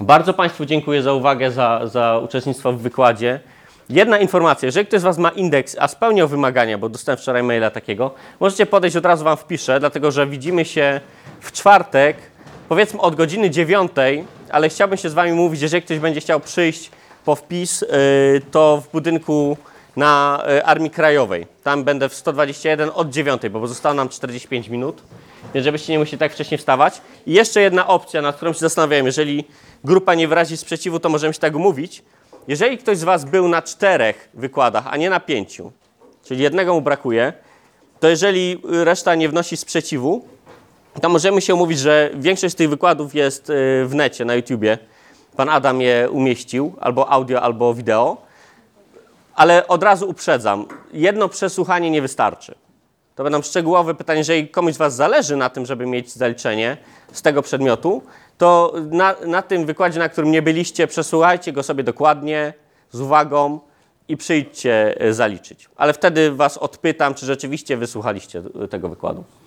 Bardzo Państwu dziękuję za uwagę, za, za uczestnictwo w wykładzie. Jedna informacja, jeżeli ktoś z Was ma indeks, a spełniał wymagania, bo dostałem wczoraj maila takiego, możecie podejść, od razu Wam wpiszę, dlatego że widzimy się w czwartek, powiedzmy od godziny dziewiątej, ale chciałbym się z Wami mówić, jeżeli ktoś będzie chciał przyjść po wpis, yy, to w budynku na y, Armii Krajowej. Tam będę w 121 od 9, bo zostało nam 45 minut, więc żebyście nie musieli tak wcześnie wstawać. I jeszcze jedna opcja, nad którą się zastanawiałem, jeżeli grupa nie wyrazi sprzeciwu, to możemy się tak umówić. Jeżeli ktoś z Was był na czterech wykładach, a nie na pięciu, czyli jednego mu brakuje, to jeżeli reszta nie wnosi sprzeciwu, to możemy się umówić, że większość z tych wykładów jest y, w necie, na YouTubie. Pan Adam je umieścił, albo audio, albo wideo. Ale od razu uprzedzam, jedno przesłuchanie nie wystarczy. To będą szczegółowe pytania. Jeżeli komuś z Was zależy na tym, żeby mieć zaliczenie z tego przedmiotu, to na, na tym wykładzie, na którym nie byliście, przesłuchajcie go sobie dokładnie, z uwagą i przyjdźcie e, zaliczyć. Ale wtedy Was odpytam, czy rzeczywiście wysłuchaliście tego wykładu.